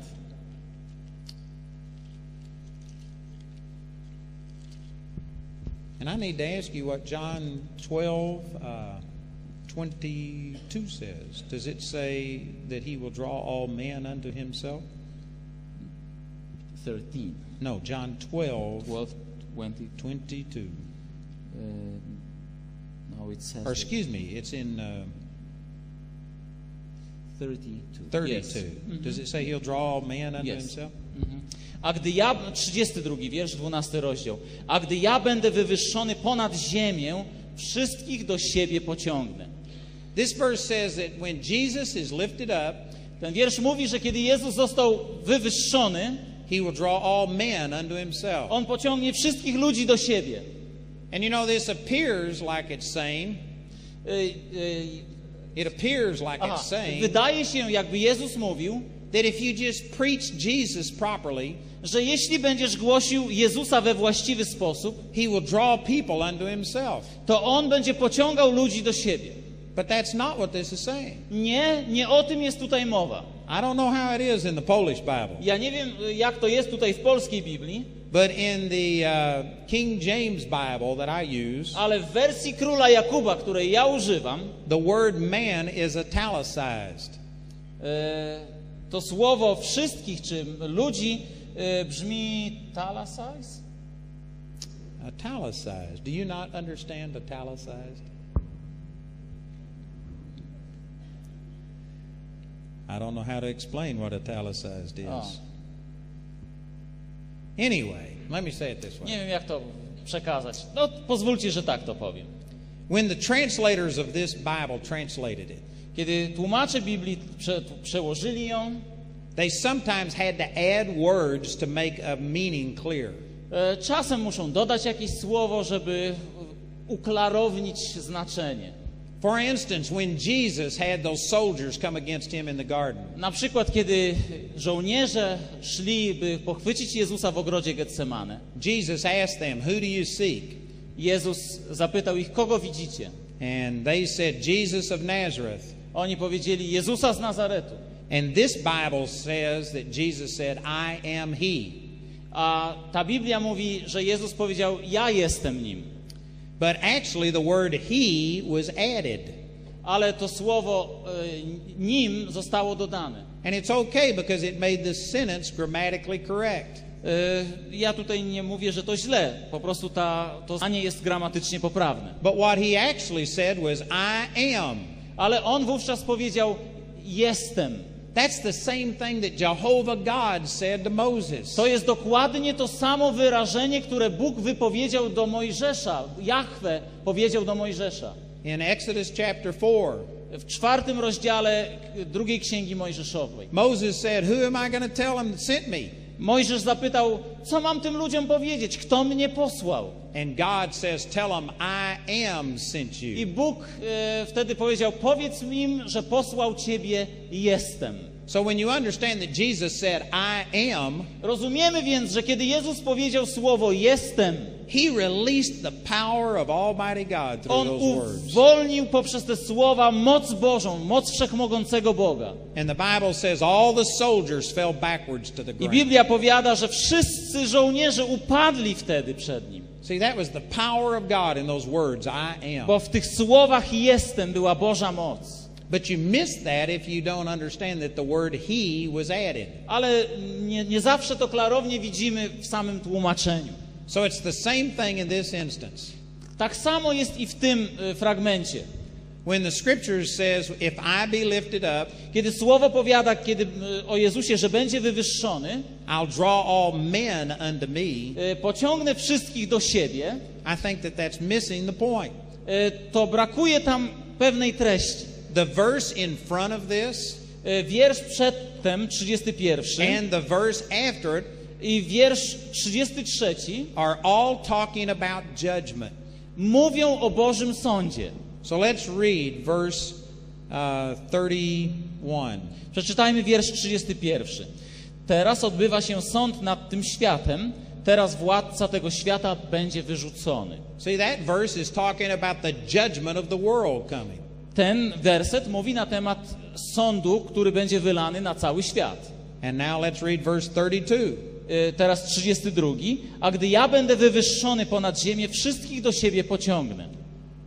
A: And I need to ask you what John 12, uh, 22 says. Does it say that he will draw all men unto himself?
B: 13,
A: No, John 12,
B: 12, 20.
A: 22.
B: Uh, no, it says
A: Or excuse me, it's in uh,
B: 32.
A: 32.
B: Yes.
A: Does it say he'll draw all men unto
B: Yes.
A: himself?
B: Mhm. A gdy ja, 32 wiersz, 12 rozdział. A gdy ja będę wywyższony ponad ziemię, wszystkich do siebie pociągnę.
A: This verse says that when Jesus is lifted up,
B: Ten wiersz mówi, że kiedy Jezus został wywyższony,
A: he will draw all men unto himself.
B: On pociągnie wszystkich ludzi do siebie.
A: And you know, this appears like it's saying,
B: Y,
A: it appears like
B: aha,
A: it's saying
B: wydaje się, jakby Jezus mówił,
A: that if you just preach Jesus properly,
B: że jeśli będziesz głosił Jezusa we właściwy sposób,
A: he will draw people unto himself.
B: to On będzie pociągał ludzi do siebie.
A: But that's not what this is saying.
B: Nie, nie o tym jest tutaj mowa.
A: I don't know how it is in the Polish Bible,
B: Ja nie wiem, jak to jest tutaj w polskiej Biblii,
A: but in the uh, King James Bible that I use,
B: ale w wersji króla Jakuba, której ja używam,
A: the word man is italicized.
B: e, to słowo wszystkich czy ludzi brzmi talasize?
A: Italicized. Do you not understand italicized? I don't know how to explain what italicized is.
B: O,
A: Anyway, let me say it this way.
B: nie wiem, jak to przekazać. No, pozwólcie, że tak to powiem.
A: When the translators of this Bible translated it,
B: Kiedy tłumacze Biblii prze, przełożyli ją,
A: they sometimes had to add words to make a meaning clear.
B: e, czasem muszą dodać jakieś słowo, żeby uklarownić znaczenie.
A: For instance, when Jesus had those soldiers come against him in the garden,
B: Na przykład, kiedy żołnierze szli, by pochwycić Jezusa w ogrodzie Getsemane,
A: Jesus asked them, Who do you seek?
B: Jezus zapytał ich, kogo widzicie?
A: And they said, Jesus of Nazareth.
B: Oni powiedzieli, Jezusa z Nazaretu.
A: And this Bible says that Jesus said, I am He.
B: A ta Biblia mówi, że Jezus powiedział, ja jestem nim.
A: But actually, the word He was added.
B: Ale to słowo e, nim zostało dodane.
A: And it's okay because it made the sentence grammatically correct.
B: E, Ja tutaj nie mówię, że to źle. Po prostu ta, to zdanie jest gramatycznie poprawne.
A: But what He actually said was, I am.
B: Ale on wówczas powiedział, jestem.
A: That's the same thing that Jehovah God said to Moses.
B: To jest dokładnie to samo wyrażenie, które Bóg wypowiedział do Mojżesza. Jahwe powiedział do Mojżesza.
A: In Exodus chapter 4,
B: W czwartym rozdziale drugiej księgi Mojżeszowej.
A: Moses said, Who am I going to tell them that sent me?
B: Mojżesz zapytał, co mam tym ludziom powiedzieć? Kto mnie posłał?
A: And God says, Tell them, I am sent
B: I
A: you.
B: Bóg e, wtedy powiedział, powiedz im, że posłał ciebie jestem.
A: So when you understand that Jesus said, I am,
B: Rozumiemy więc, że kiedy Jezus powiedział słowo jestem,
A: He released the power of Almighty God through
B: On
A: those words.
B: uwolnił poprzez te słowa moc Bożą, moc wszechmogącego Boga.
A: And the Bible says all the soldiers fell backwards to the
B: I
A: ground.
B: Biblia powiada, że wszyscy żołnierze upadli wtedy przed nim.
A: See, that was the power of God in those words, I am.
B: Bo w tych słowach jestem była Boża moc.
A: But you miss that if you don't understand that the word He was added.
B: Ale nie, nie zawsze to klarownie widzimy w samym tłumaczeniu.
A: So it's the same thing in this instance.
B: Tak samo jest i w tym e, fragmencie.
A: When the scriptures says, If I be lifted up,
B: Kiedy słowo powiada kiedy, o Jezusie, że będzie wywyższony,
A: I'll draw all men unto me,
B: e, pociągnę wszystkich do siebie,
A: I think that that's missing the point.
B: e, to brakuje tam pewnej treści.
A: The verse in front of this
B: E, Wiersz przedtem, 31
A: and the verse after it
B: i wiersz 33
A: are all talking about judgment.
B: mówią o Bożym Sądzie.
A: So let's read verse uh, 31.
B: Przeczytajmy wiersz 31. Teraz odbywa się sąd nad tym światem, teraz władca tego świata będzie wyrzucony.
A: See, that verse is talking about the judgment of the world coming.
B: Ten werset mówi na temat sądu, który będzie wylany na cały świat.
A: And now let's read verse 32.
B: E, Teraz 32. A gdy ja będę wywyższony ponad ziemię, wszystkich do siebie pociągnę.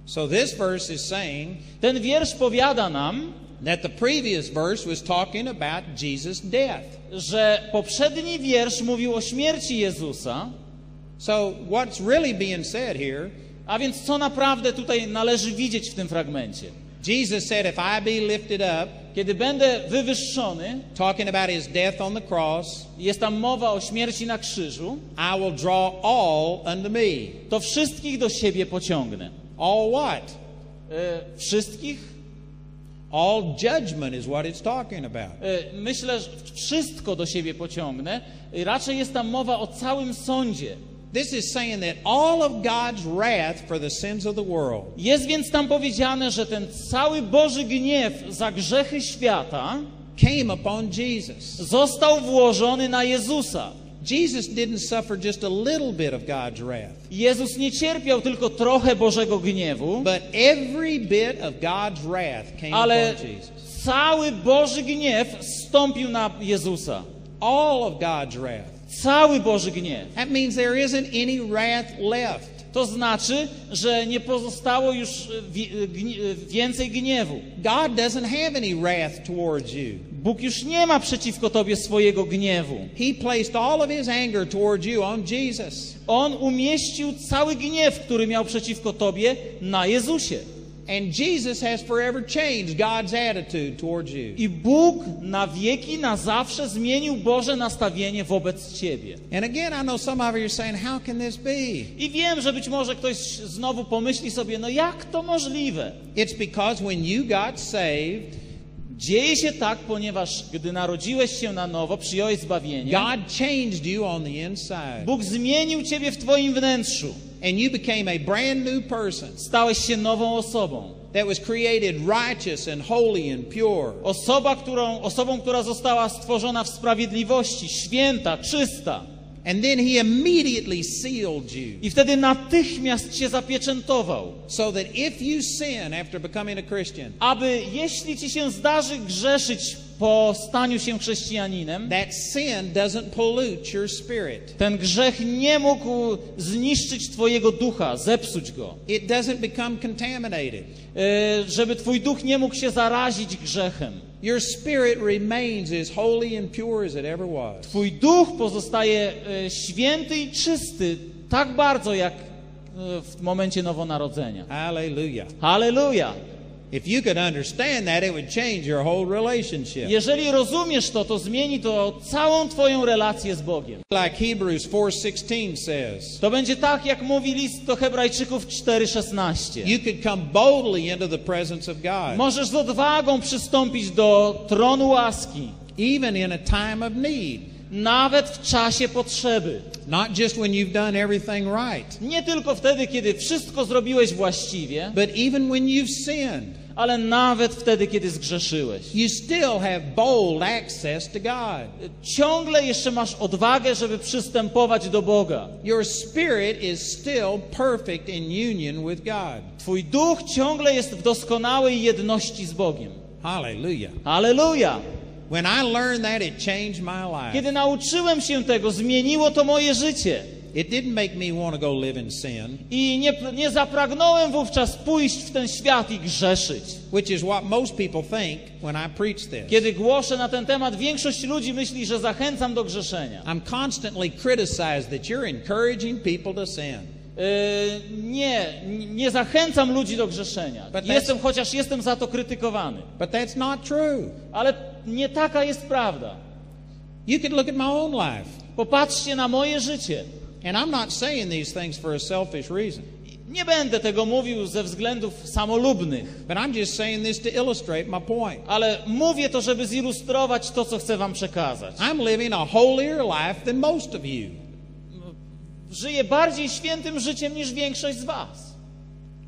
A: So this verse is saying
B: Ten wiersz powiada nam,
A: that the previous verse was talking about Jesus' death.
B: że poprzedni wiersz mówił o śmierci Jezusa,
A: So what's really being said here,
B: a więc co naprawdę tutaj należy widzieć w tym fragmencie?
A: Jesus said, If I be lifted up,
B: Kiedy będę wywyższony,
A: talking about his death on the cross,
B: jest tam mowa o śmierci na krzyżu,
A: I will draw all unto me.
B: to wszystkich do siebie pociągnę.
A: All what?
B: E, wszystkich?
A: All judgment is what it's talking about.
B: E, myślę, że wszystko do siebie pociągnę. Raczej jest tam mowa o całym sądzie.
A: This is saying that all of God's wrath for the sins of the world
B: Jest więc tam powiedziane, że ten cały Boży gniew za grzechy świata
A: came upon Jesus.
B: został włożony na Jezusa.
A: Jesus didn't suffer just a little bit of God's wrath,
B: Jezus nie cierpiał tylko trochę Bożego gniewu,
A: but every bit of God's wrath came
B: ale
A: upon Jesus.
B: cały Boży gniew stąpił na Jezusa.
A: All of God's wrath.
B: Cały Boży gniew.
A: That means there isn't any wrath left.
B: To znaczy, że nie pozostało już wi- gni- więcej gniewu.
A: God doesn't have any wrath towards you.
B: Bóg już nie ma przeciwko tobie swojego gniewu.
A: He placed all of his anger towards you on Jesus.
B: On umieścił cały gniew, który miał przeciwko tobie, na Jezusie.
A: And Jesus has forever changed God's attitude towards you.
B: I Bóg na wieki, na zawsze zmienił Boże nastawienie wobec ciebie.
A: And again, I know some of you are saying, How can this be?
B: I wiem, że być może ktoś znowu pomyśli sobie, no jak to możliwe?
A: It's because when you got saved,
B: Dzieje się tak, ponieważ gdy narodziłeś się na nowo, przyjąłeś zbawienie,
A: God changed you on the inside.
B: Bóg zmienił ciebie w twoim wnętrzu.
A: And you became a brand new person
B: Stałeś się nową osobą.
A: that was created righteous and holy and pure.
B: Osoba, którą, osobą, która została stworzona w sprawiedliwości, święta, czysta.
A: And then He immediately sealed you
B: I wtedy natychmiast cię zapieczętował.
A: so that if you sin after becoming a Christian,
B: Aby jeśli ci się zdarzy grzeszyć po staniu się chrześcijaninem,
A: that sin doesn't pollute your spirit.
B: ten grzech nie mógł zniszczyć twojego ducha, zepsuć go.
A: It doesn't become contaminated.
B: E, Żeby twój duch nie mógł się zarazić grzechem.
A: Your spirit remains as holy and pure as it ever was.
B: Twój duch pozostaje e, święty i czysty tak bardzo jak e, w momencie nowonarodzenia.
A: Hallelujah.
B: Halleluja!
A: If you could understand that, it would change your whole relationship.
B: Jeżeli rozumiesz to, to zmieni to całą twoją relację z Bogiem.
A: Like Hebrews 4:16 says,
B: To będzie tak, jak mówi list do Hebrajczyków 4:16.
A: you could come boldly into the presence of God,
B: Możesz z odwagą przystąpić do tronu łaski,
A: even in a time of need.
B: nawet w czasie potrzeby.
A: Not just when you've done everything right,
B: Nie tylko wtedy, kiedy wszystko zrobiłeś właściwie,
A: but even when you've sinned.
B: Ale nawet wtedy, kiedy zgrzeszyłeś.
A: You still have bold access to God.
B: Ciągle jeszcze masz odwagę, żeby przystępować do Boga.
A: Your spirit is still perfect in union with God.
B: Twój duch ciągle jest w doskonałej jedności z Bogiem.
A: Hallelujah.
B: Halleluja!
A: When I learned that, it changed my life.
B: Kiedy nauczyłem się tego, zmieniło to moje życie.
A: It didn't make me want to go live in sin,
B: I nie, nie zapragnąłem wówczas pójść w ten świat i grzeszyć.
A: which is what most people think when I preach this.
B: Kiedy głoszę na ten temat, większość ludzi myśli, że zachęcam do grzeszenia.
A: I'm constantly criticized that you're encouraging people to sin.
B: Yy, nie, nie zachęcam ludzi do grzeszenia. Jestem, chociaż jestem za to krytykowany.
A: But that's not true.
B: Ale nie taka jest prawda.
A: You could look at my own life.
B: Popatrzcie na moje życie.
A: And I'm not saying these things for a selfish reason,
B: Nie będę tego mówił ze względów samolubnych,
A: but I'm just saying this to illustrate my point.
B: ale mówię to, żeby zilustrować to, co chcę wam przekazać.
A: I'm living a holier life than most of you.
B: Żyję bardziej świętym życiem niż większość z was.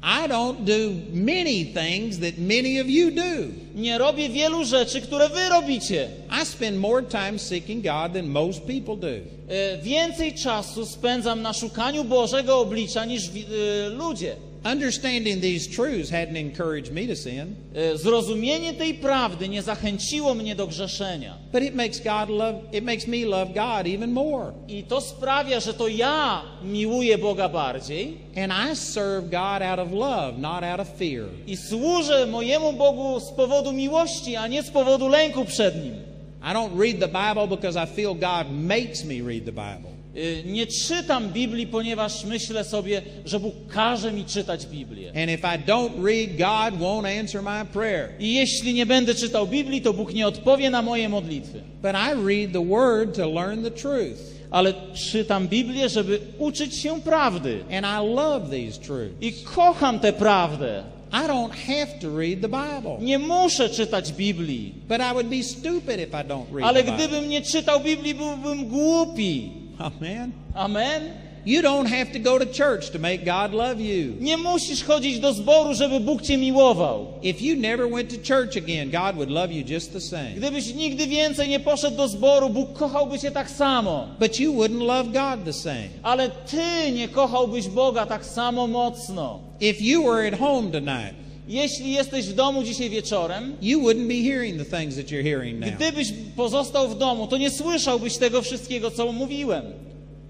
A: I don't do many things that many of you do.
B: Nie robię wielu rzeczy, które wy robicie.
A: I spend more time seeking God than most people do.
B: E, Więcej czasu spędzam na szukaniu Bożego oblicza niż e, ludzie.
A: Understanding these truths hadn't encouraged me to sin,
B: E, Zrozumienie tej prawdy nie zachęciło mnie do grzeszenia.
A: but it makes God love it makes me love God even more.
B: I to sprawia, że to ja miłuję Boga bardziej
A: And I serve God out of love, not out of fear.
B: i służę mojemu Bogu z powodu miłości, a nie z powodu lęku przed Nim.
A: I don't read the Bible because I feel God makes me read the Bible.
B: Y, Nie czytam Biblii, ponieważ myślę sobie, że Bóg każe mi czytać Biblię.
A: And if I don't read, God won't answer my prayer.
B: I jeśli nie będę czytał Biblii, to Bóg nie odpowie na moje modlitwy.
A: But I read the Word to learn the truth.
B: Ale czytam Biblię, żeby uczyć się prawdy.
A: And I love these truths.
B: I kocham tę prawdę.
A: I don't have to read the Bible.
B: Nie muszę czytać Biblii.
A: But I would be stupid if I don't read
B: Ale
A: the Bible.
B: gdybym nie czytał Biblii, byłbym głupi.
A: Amen.
B: Amen.
A: You don't have to go to church to make God love you.
B: Nie musisz chodzić do zboru, żeby Bóg cię miłował.
A: If you never went to church again, God would love you just the same.
B: Gdybyś nigdy więcej nie poszedł do zboru, Bóg kochałby cię tak samo.
A: But you wouldn't love God the same.
B: Ale ty nie kochałbyś Boga tak samo mocno.
A: If you were at home tonight,
B: Jeśli jesteś w domu dzisiaj wieczorem,
A: you wouldn't be hearing the things that you're hearing now.
B: gdybyś pozostał w domu, to nie słyszałbyś tego wszystkiego, co mówiłem.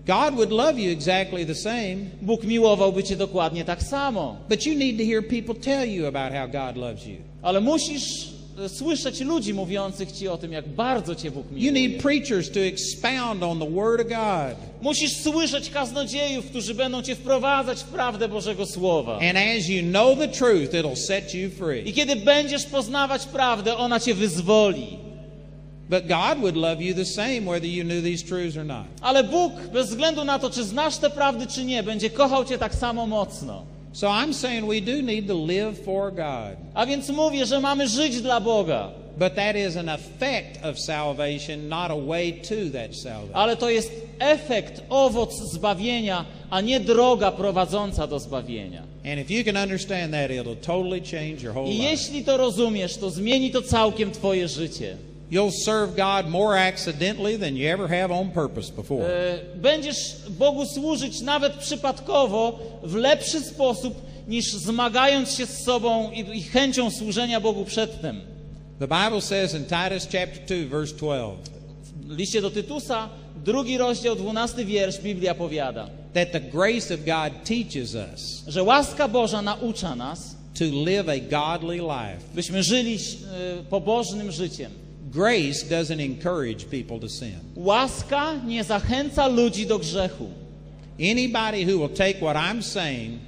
A: God would love you exactly the same,
B: Bóg miłowałby cię dokładnie tak samo.
A: but you need to hear people tell you about how God loves you.
B: Ale musisz słyszeć ludzi mówiących ci o tym, jak bardzo cię Bóg
A: You
B: miłuje.
A: need preachers to expound on the Word of God.
B: Musisz słyszeć kaznodziejów, którzy będą cię wprowadzać w prawdę Bożego Słowa.
A: And as you know the truth, it'll set you
B: I
A: free.
B: kiedy będziesz poznawać prawdę, ona cię wyzwoli.
A: But God would love you the same whether you knew these truths or not.
B: Ale Bóg, bez względu na to, czy znasz te prawdy, czy nie, będzie kochał cię tak samo mocno.
A: So I'm saying we do need to live for God.
B: A więc mówię, że mamy żyć dla Boga.
A: But that is an effect of salvation, not a way to that salvation.
B: Ale to jest efekt, owoc zbawienia, a nie droga prowadząca do zbawienia.
A: And if you can understand that, it'll totally change your whole
B: I
A: life.
B: jeśli to rozumiesz, to zmieni to całkiem twoje życie.
A: You'll serve God more accidentally than you ever have on purpose before.
B: E, Będziesz Bogu służyć nawet przypadkowo w lepszy sposób niż zmagając się z sobą i, i chęcią służenia Bogu przedtem.
A: The Bible says in Titus chapter 2 verse 12
B: W liście do Tytusa, drugi rozdział, dwunasty wiersz, Biblia powiada,
A: that the grace of God teaches us
B: że łaska Boża naucza nas,
A: to live a godly life.
B: byśmy żyli e, pobożnym życiem.
A: Grace doesn't encourage people to sin.
B: Łaska nie zachęca ludzi do grzechu.
A: Anybody who will take what I'm saying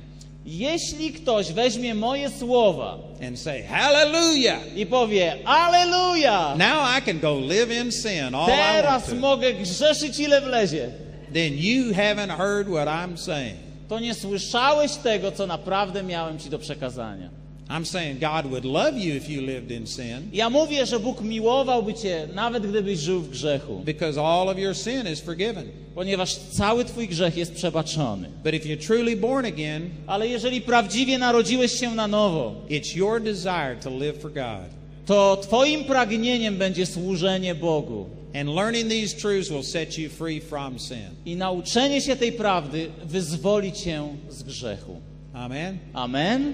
B: Jeśli ktoś weźmie moje słowa
A: and say, Hallelujah!
B: i powie Aleluja!
A: Now I can go live in sin all I want
B: Teraz
A: to.
B: mogę grzeszyć ile wlezie.
A: Then you haven't heard what I'm saying.
B: To nie słyszałeś tego, co naprawdę miałem ci do przekazania.
A: I'm saying God would love you if you lived in sin
B: Ja mówię, że Bóg miłowałby cię, nawet gdybyś żył w grzechu,
A: because all of your sin is forgiven.
B: ponieważ cały twój grzech jest przebaczony.
A: But if you're truly born again,
B: Ale jeżeli prawdziwie narodziłeś się na nowo,
A: it's your desire to live for God.
B: to twoim pragnieniem będzie służenie Bogu.
A: And learning these truths will set you free from sin.
B: I nauczenie się tej prawdy wyzwoli cię z grzechu.
A: Amen?
B: Amen?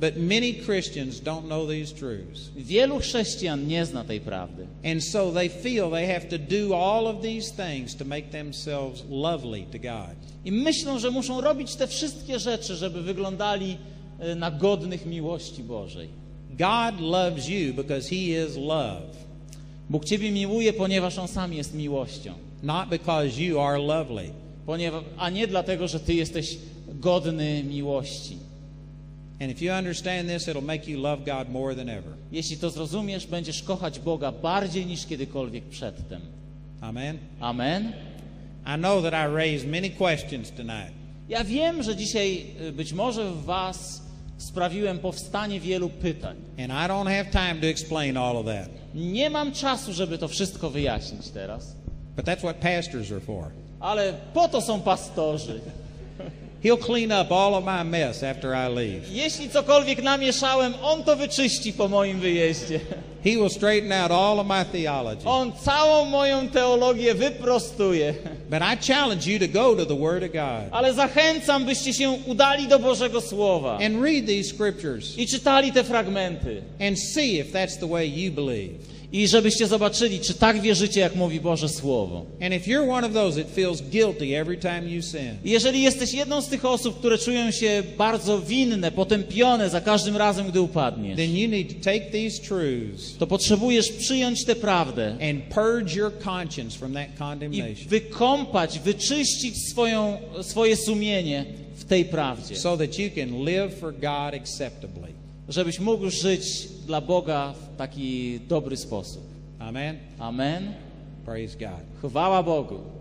A: But many Christians don't know these truths.
B: Wielu chrześcijan nie zna tej prawdy.
A: And so they feel they have to do all of these things to make themselves lovely to God.
B: I myślą, że muszą robić te wszystkie rzeczy, żeby wyglądali e, na godnych miłości Bożej.
A: God loves you because He is love,
B: Bóg Ciebie miłuje, ponieważ On sam jest miłością.
A: not because you are lovely.
B: Ponieważ, a nie dlatego, że Ty jesteś godny miłości.
A: And if you understand this, it'll make you love God more than ever.
B: Jeśli to zrozumiesz, będziesz kochać Boga bardziej niż kiedykolwiek przedtem.
A: Amen?
B: Amen?
A: I know that I raised many questions tonight.
B: Ja wiem, że dzisiaj y, być może w Was sprawiłem powstanie wielu pytań.
A: And I don't have time to explain all of that.
B: Nie mam czasu, żeby to wszystko wyjaśnić teraz,
A: But that's what pastors are for.
B: ale po to są pastorzy.
A: He'll clean up all of my mess after I leave.
B: Jeśli cokolwiek namieszałem, On to wyczyści po moim wyjeździe.
A: He will straighten out all of my theology.
B: On całą moją teologię wyprostuje.
A: But I challenge you to go to the Word of God
B: Ale zachęcam, byście się udali do Bożego Słowa
A: and read these scriptures
B: i czytali te fragmenty.
A: and see if that's the way you believe.
B: I żebyście zobaczyli, czy tak wierzycie, jak mówi Boże Słowo.
A: Those
B: I Jeżeli jesteś jedną z tych osób, które czują się bardzo winne, potępione za każdym razem, gdy upadniesz,
A: then you need to take these truths
B: to potrzebujesz przyjąć tę prawdę
A: and purge your conscience from that
B: i wykąpać, wyczyścić swoją, swoje sumienie w tej prawdzie,
A: so that you can live for God acceptably.
B: Żebyś mógł żyć dla Boga w taki dobry sposób.
A: Amen?
B: Amen.
A: Praise God.
B: Chwała Bogu.